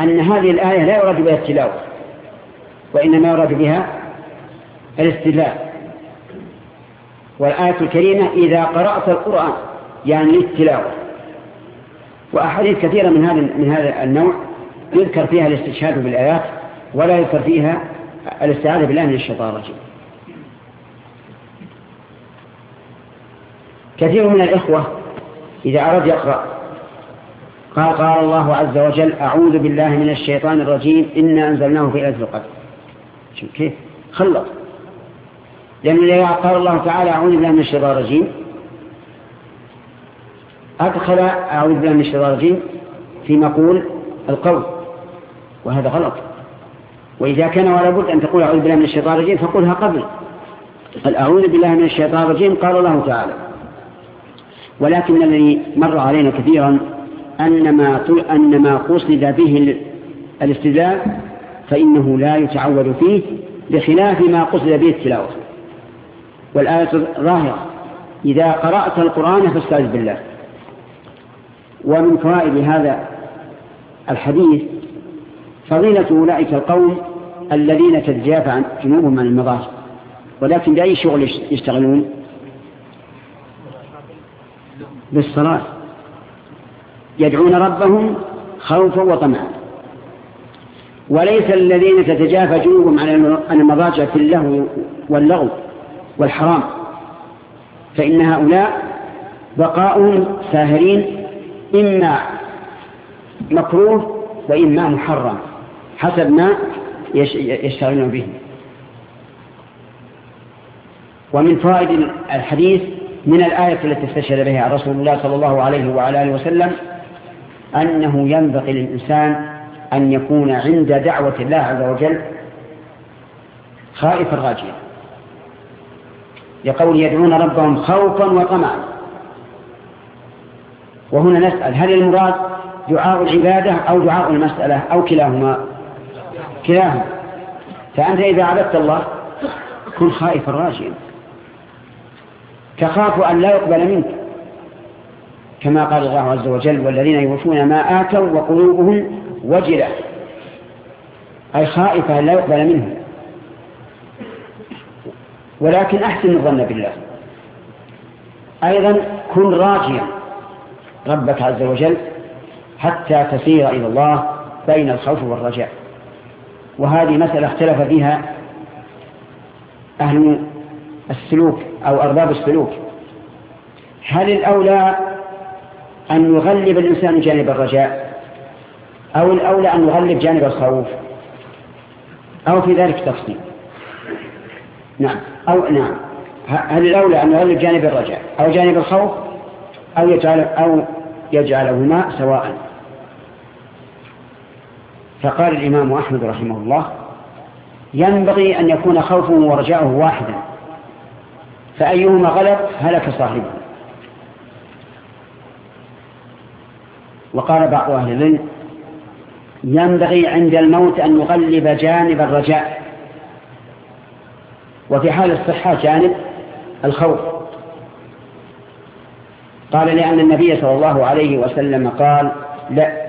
أن هذه الآية لا يراد بها التلاوة وإنما يراد بها الاستدلال. والآية الكريمة إذا قرأت القرآن يعني للتلاوة. وأحاديث كثيرة من هذا من هذا النوع يذكر فيها الاستشهاد بالآيات ولا يذكر فيها الاستعاذة بالله من الشيطان الرجيم. كثير من الإخوة إذا أراد يقرأ قال قال الله عز وجل أعوذ بالله من الشيطان الرجيم إنا أنزلناه في ليلة القدر. كيف؟ خلط. لأن إذا قال الله تعالى أعوذ بالله من الشيطان الرجيم أدخل أعوذ بالله من الشيطان الرجيم في مقول القول وهذا غلط. وإذا كان ولا بد أن تقول أعوذ بالله من الشيطان الرجيم فقلها قبل. أعوذ بالله من الشيطان الرجيم قال الله تعالى ولكن الذي مر علينا كثيرا أن ما, أن ما قصد به الاستدلال فإنه لا يتعود فيه بخلاف ما قصد به التلاوة. والآية ظاهرة إذا قرأت القرآن فاستعذ بالله. ومن فوائد هذا الحديث فضيلة أولئك القوم الذين تتجافى عن جنوبهم عن المضاجع ولكن بأي شغل يشتغلون؟ بالصلاة. يدعون ربهم خوفا وطمعا. وليس الذين تتجافى جنوبهم عن المضاجع في اللهو واللغو والحرام فإن هؤلاء بقاؤهم ساهرين إما مكروه وإما محرم. حسب ما يشتغلون به. ومن فوائد الحديث من الآية التي استشهد بها رسول الله صلى الله عليه وعلى آله وسلم أنه ينبغي للإنسان أن يكون عند دعوة الله عز وجل خائفا راجيا. لقول يدعون ربهم خوفا وطمعا. وهنا نسأل هل المراد دعاء العبادة أو دعاء المسألة أو كلاهما؟ كلاهما فأنت إذا عبدت الله كن خائفا راجيا تخاف أن لا يقبل منك. كما قال الله عز وجل والذين يوفون ما آتوا وقلوبهم وجلة. أي خائفة أن لا يقبل منهم. ولكن أحسن الظن بالله. أيضا كن راجيا ربك عز وجل حتى تسير إلى الله بين الخوف والرجاء. وهذه مسألة اختلف فيها أهل السلوك أو أرباب السلوك. هل الأولى أن يغلب الإنسان جانب الرجاء أو الأولى أن يغلب جانب الخوف أو في ذلك تفصيل؟ نعم. أو نعم. هل الأولى أن يغلب جانب الرجاء أو جانب الخوف أو يجعل أو يجعلهما سواء؟ فقال الإمام أحمد رحمه الله ينبغي أن يكون خوفه ورجاؤه واحدا فأيهما غلب هلك صاحبه. وقال بعض أهل العلم ينبغي عند الموت أن يغلب جانب الرجاء. وفي حال الصحة جانب الخوف. قال لأن النبي صلى الله عليه وسلم قال لا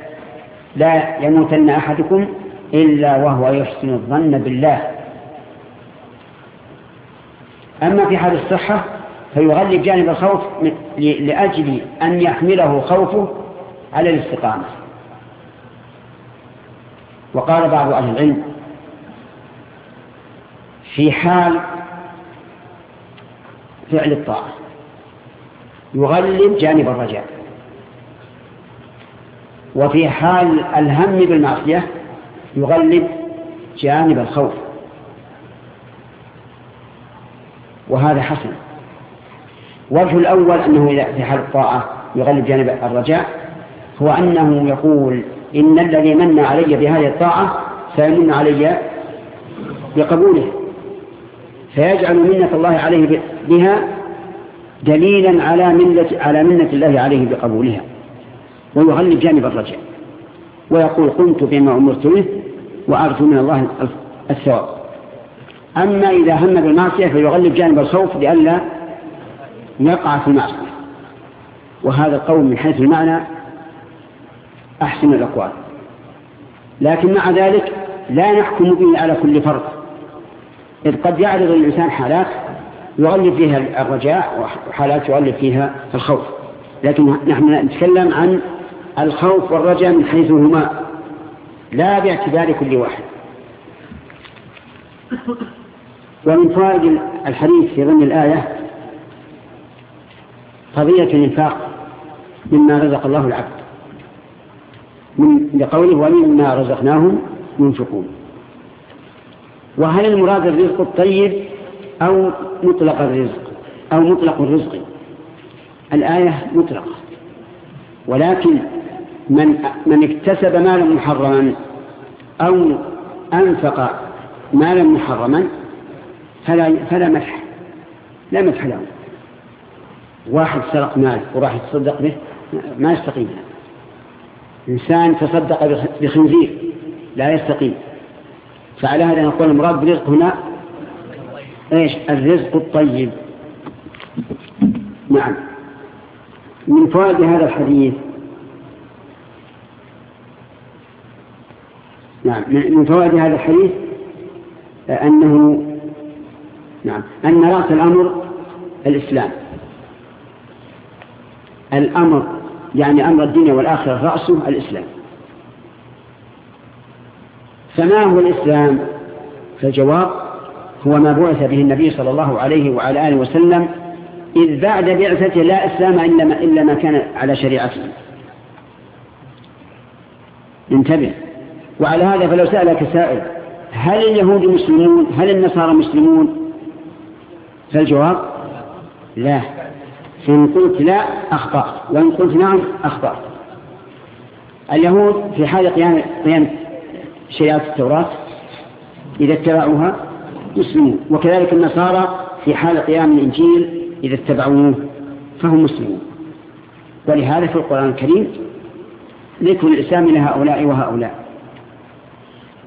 لا يموتن أحدكم إلا وهو يحسن الظن بالله. أما في حال الصحة فيغلب جانب الخوف لأجل أن يحمله خوفه على الاستقامة. وقال بعض أهل العلم في حال فعل الطاعة يغلب جانب الرجاء. وفي حال الهم بالمعصية يغلب جانب الخوف. وهذا حسن. وجه الأول أنه في حال الطاعة يغلب جانب الرجاء هو أنه يقول إن الذي من علي بهذه الطاعة سيمن علي بقبوله. فيجعل منة الله عليه بها دليلا على منة, على منة الله عليه بقبولها. ويغلب جانب الرجاء. ويقول قمت بما أمرت به وأرجو من الله الثواب. أما إذا هم بالمعصية فيغلب جانب الخوف لئلا يقع في المعصية. وهذا القول من حيث المعنى أحسن الأقوال. لكن مع ذلك لا نحكم به على كل فرد. إذ قد يعرض الإنسان حالات يغلب فيها الرجاء وحالات يغلب فيها الخوف. لكن نحن نتكلم عن الخوف والرجاء من حيث هما لا باعتبار كل واحد. ومن فوائد الحديث في ضمن الآية قضية الإنفاق مما رزق الله العبد. من لقوله ومما رزقناهم ينفقون. وهل المراد الرزق الطيب أو مطلق الرزق؟ أو مطلق الرزق؟ الآية مطلقة. ولكن من من اكتسب مالا محرما أو أنفق مالا محرما فلا فلا مدح. لا مدح له. واحد سرق مال وراح يتصدق به ما يستقيم. إنسان تصدق بخنزير لا يستقيم. فعلى هذا نقول المراد بالرزق هنا إيش؟ الرزق الطيب. نعم. من فوائد هذا الحديث نعم. من فوائد هذا الحديث أنه نعم أن رأس الأمر الإسلام. الأمر يعني أمر الدنيا والآخرة رأسه الإسلام. فما هو الإسلام؟ فالجواب هو ما بعث به النبي صلى الله عليه وعلى آله وسلم إذ بعد بعثته لا إسلام إلا ما, إلا ما كان على شريعته. انتبه. وعلى هذا فلو سألك سائل هل اليهود مسلمون؟ هل النصارى مسلمون؟ فالجواب لا. فإن قلت لا أخطأت وإن قلت نعم أخطأت اليهود في حال قيام قيام شريعة التوراة إذا اتبعوها مسلمون. وكذلك النصارى في حال قيام الإنجيل إذا اتبعوه فهم مسلمون. ولهذا في القرآن الكريم ذكر الإسلام لهؤلاء وهؤلاء.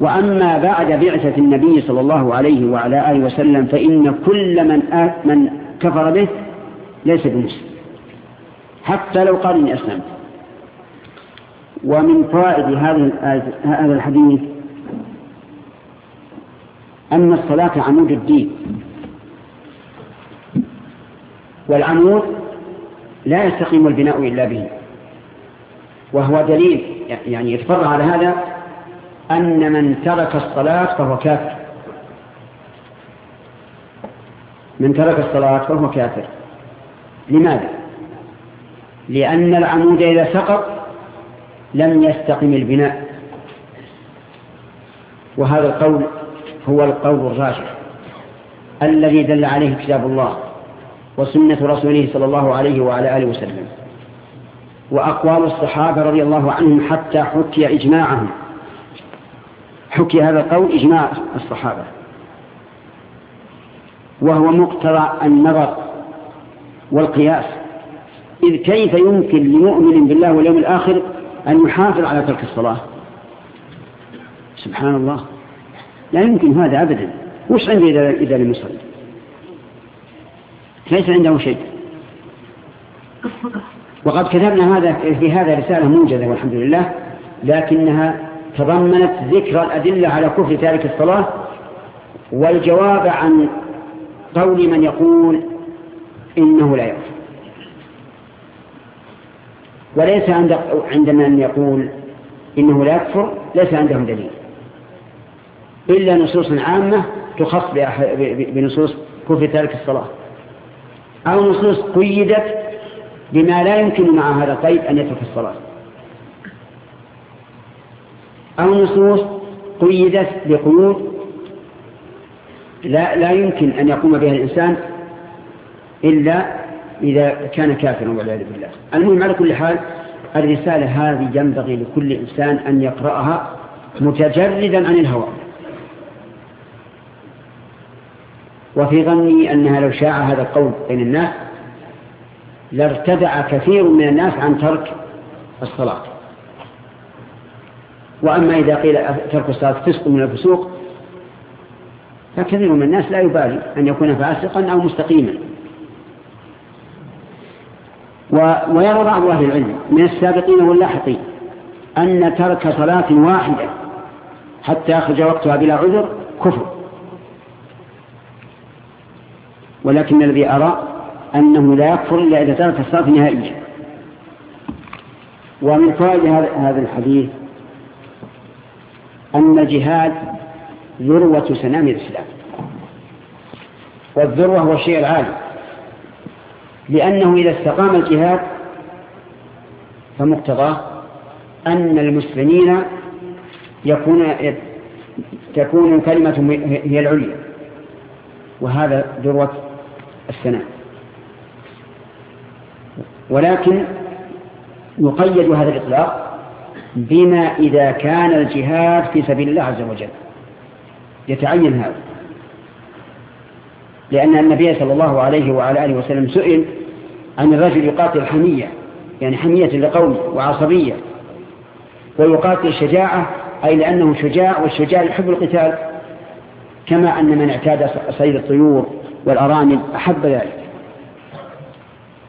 وأما بعد بعثة النبي صلى الله عليه وعلى آله وسلم فإن كل من من كفر به ليس بمسلم حتى لو قال إني أسلمت. ومن فوائد هذا الحديث أن الصلاة عمود الدين. والعمود لا يستقيم البناء إلا به وهو دليل يعني يتفرع على هذا أن من ترك الصلاة فهو كافر. من ترك الصلاة فهو كافر. لماذا؟ لأن العمود إذا سقط لم يستقم البناء. وهذا القول هو القول الراجح الذي دل عليه كتاب الله وسنة رسوله صلى الله عليه وعلى آله وسلم. وأقوال الصحابة رضي الله عنهم حتى حكي إجماعهم. حكي هذا القول إجماع الصحابة. وهو مقتضى النظر والقياس. إذ كيف يمكن لمؤمن بالله واليوم الآخر أن يحافظ على ترك الصلاة؟ سبحان الله. لا يمكن هذا أبدا. وش عنده إذا, إذا لم يصلي؟ ليس عنده شيء. وقد كتبنا هذا في هذا رسالة موجزة والحمد لله لكنها تضمنت ذكر الأدلة على كفر تارك الصلاة والجواب عن قول من يقول إنه لا يكفر. وليس عند عند من يقول إنه لا يكفر ليس عندهم دليل. إلا نصوص عامة تخص بنصوص كفر تارك الصلاة. أو نصوص قيدت بما لا يمكن مع هذا القيد أن يترك الصلاة. أو نصوص قيدت بقيود لا, لا يمكن أن يقوم بها الإنسان إلا إذا كان كافرا والعياذ بالله. المهم على كل حال الرسالة هذه ينبغي لكل إنسان أن يقرأها متجردا عن الهوى. وفي ظني أنها لو شاع هذا القول بين الناس لارتدع كثير من الناس عن ترك الصلاة. وأما إذا قيل ترك الصلاة فسق من الفسوق فكثير من الناس لا يبالي أن يكون فاسقا أو مستقيما. ويرى بعض أهل العلم من السابقين واللاحقين أن ترك صلاة واحدة حتى يخرج وقتها بلا عذر كفر. ولكن الذي أرى أنه لا يكفر إلا إذا ترك الصلاة نهائيا. ومن فوائد هذا الحديث أن الجهاد ذروة سنام الإسلام. والذروة هو الشيء العالي. لأنه إذا استقام الجهاد فمقتضاه أن المسلمين يكون تكون كلمة هي العليا. وهذا ذروة السنة ولكن يقيد هذا الإطلاق بما إذا كان الجهاد في سبيل الله عز وجل. يتعين هذا. لأن النبي صلى الله عليه وعلى آله وسلم سئل عن الرجل يقاتل حمية يعني حمية لقومه وعصبية ويقاتل شجاعة أي لأنه شجاع والشجاع يحب القتال كما أن من اعتاد صيد الطيور والأرانب أحب ذلك.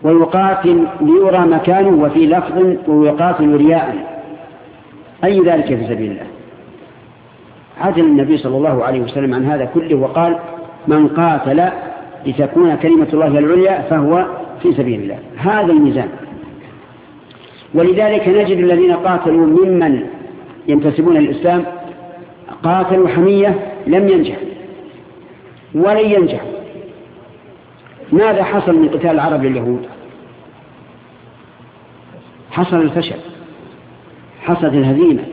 ويقاتل ليرى مكانه وفي لفظ ويقاتل رياء. أي ذلك في سبيل الله. عدل النبي صلى الله عليه وسلم عن هذا كله وقال من قاتل لتكون كلمة الله العليا فهو في سبيل الله. هذا الميزان. ولذلك نجد الذين قاتلوا ممن ينتسبون للإسلام قاتلوا حمية لم ينجح ولن ينجح. ماذا حصل من قتال العرب لليهود؟ حصل الفشل. حصلت الهزيمة.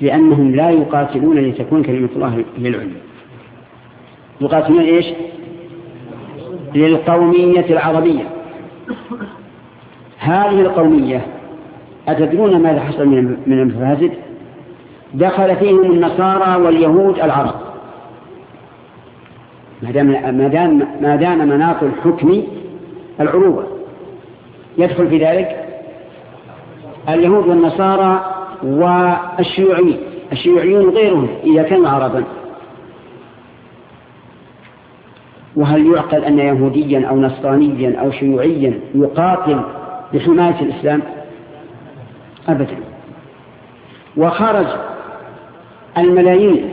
لأنهم لا يقاتلون لتكون كلمة الله هي العليا يقاتلون إيش؟ للقومية العربية. هذه القومية أتدرون ماذا حصل من المفاسد؟ دخل فيهم النصارى واليهود العرب. ما دام ما دام ما دام مناط الحكم العروبة يدخل في ذلك؟ اليهود والنصارى والشيوعيين. الشيوعيون غيرهم إذا كانوا عربا. وهل يعقل أن يهوديا أو نصرانيا أو شيوعيا يقاتل بحماية الإسلام؟ أبدا. وخرج الملايين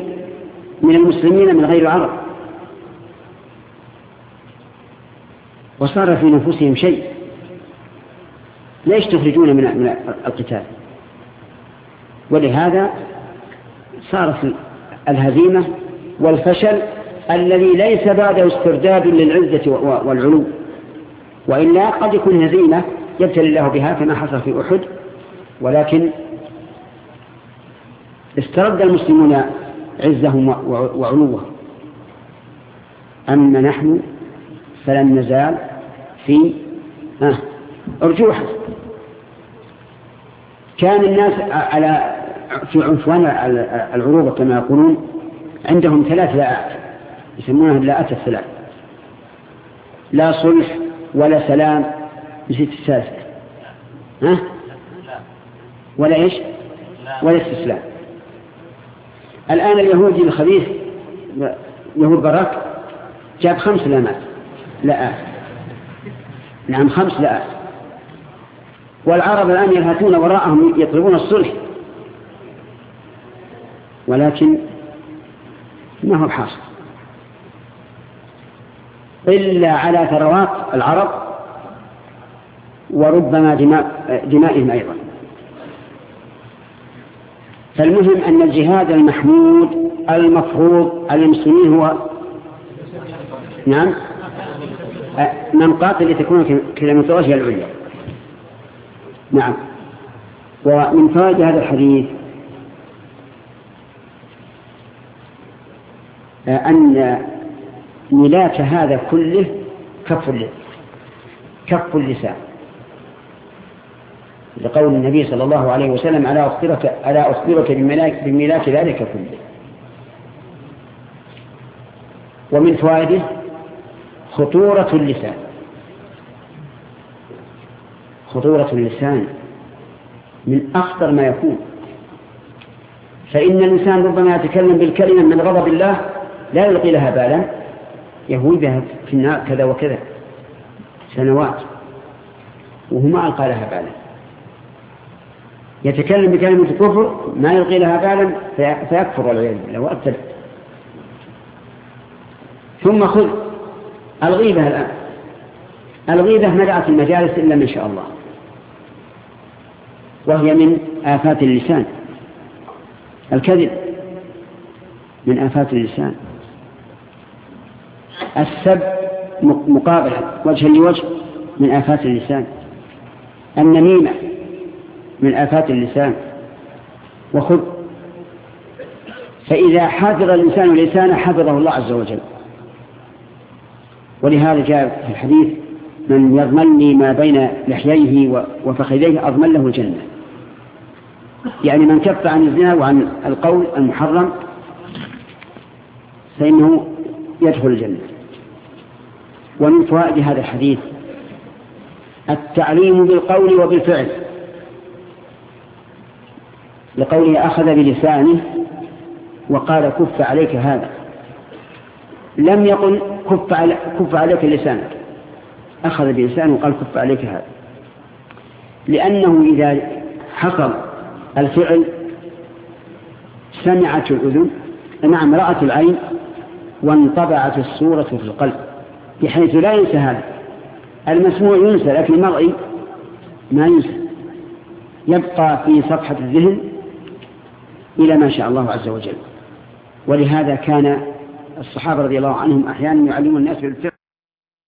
من المسلمين من غير العرب وصار في نفوسهم شيء. ليش تخرجون من القتال؟ ولهذا صارت الهزيمة والفشل الذي ليس بعده استرداد للعزة والعلو. وإلا قد يكون هزيمة يبتلي الله بها كما حصل في أحد. ولكن استرد المسلمون عزهم وعلوهم. أما نحن فلن نزال في أرجوحة كان الناس على في عنفوان العروبة كما يقولون عندهم ثلاث لاءات يسمونها اللاءات الثلاث لا صلح ولا سلام نسيت السادسة ها؟ ولا إيش؟ ولا استسلام. الآن اليهودي الخبيث يهود براك جاب خمس لامات لاءات نعم خمس لاءات والعرب الآن يلهثون وراءهم يطلبون الصلح. ولكن ما هو حاصل إلا على ثروات العرب وربما دماء دمائهم أيضا. فالمهم أن الجهاد المحمود المفروض على المسلمين هو نعم؟ من قاتل لتكون كلمة الله العليا. نعم. ومن فوائد هذا الحديث أن ملاك هذا كله كف كف اللسان. لقول النبي صلى الله عليه وسلم ألا أخبرك, ألا أخبرك بملاك, بملاك ذلك كله. ومن فوائده خطورة اللسان. خطورة اللسان من أخطر ما يكون. فإن الإنسان ربما يتكلم بالكلمة من غضب الله لا يلقي لها بالا. يهوي بها في النار كذا وكذا. سنوات. وهو ما ألقى لها بالا. يتكلم بكلمة كفر ما يلقي لها بالا فيكفر والعياذ بالله وأبتد ثم خذ. الغيبة الآن. الغيبة مدعت المجالس إلا من شاء الله. وهي من آفات اللسان. الكذب من آفات اللسان. السب مقابلة وجها لوجه من آفات اللسان. النميمة من آفات اللسان. وخذ. فإذا حفظ الإنسان لسانه حفظه الله عز وجل. ولهذا جاء في الحديث من يضمن لي ما بين لحييه وفخذيه أضمن له الجنة. يعني من كف عن الزنا وعن القول المحرم فإنه يدخل الجنة. ومن فوائد هذا الحديث التعليم بالقول وبالفعل. لقوله أخذ بلسانه وقال كف عليك هذا. لم يقل كف, على كف عليك لسانك. أخذ بلسانه وقال كف عليك هذا. لأنه إذا حصل الفعل سمعت الأذن نعم رأت العين وانطبعت الصورة في القلب بحيث لا ينسى هذا. المسموع ينسى لكن المرئي ما ينسى. يبقى في صفحة الذهن إلى ما شاء الله عز وجل. ولهذا كان الصحابة رضي الله عنهم أحيانا يعلمون الناس بالفعل.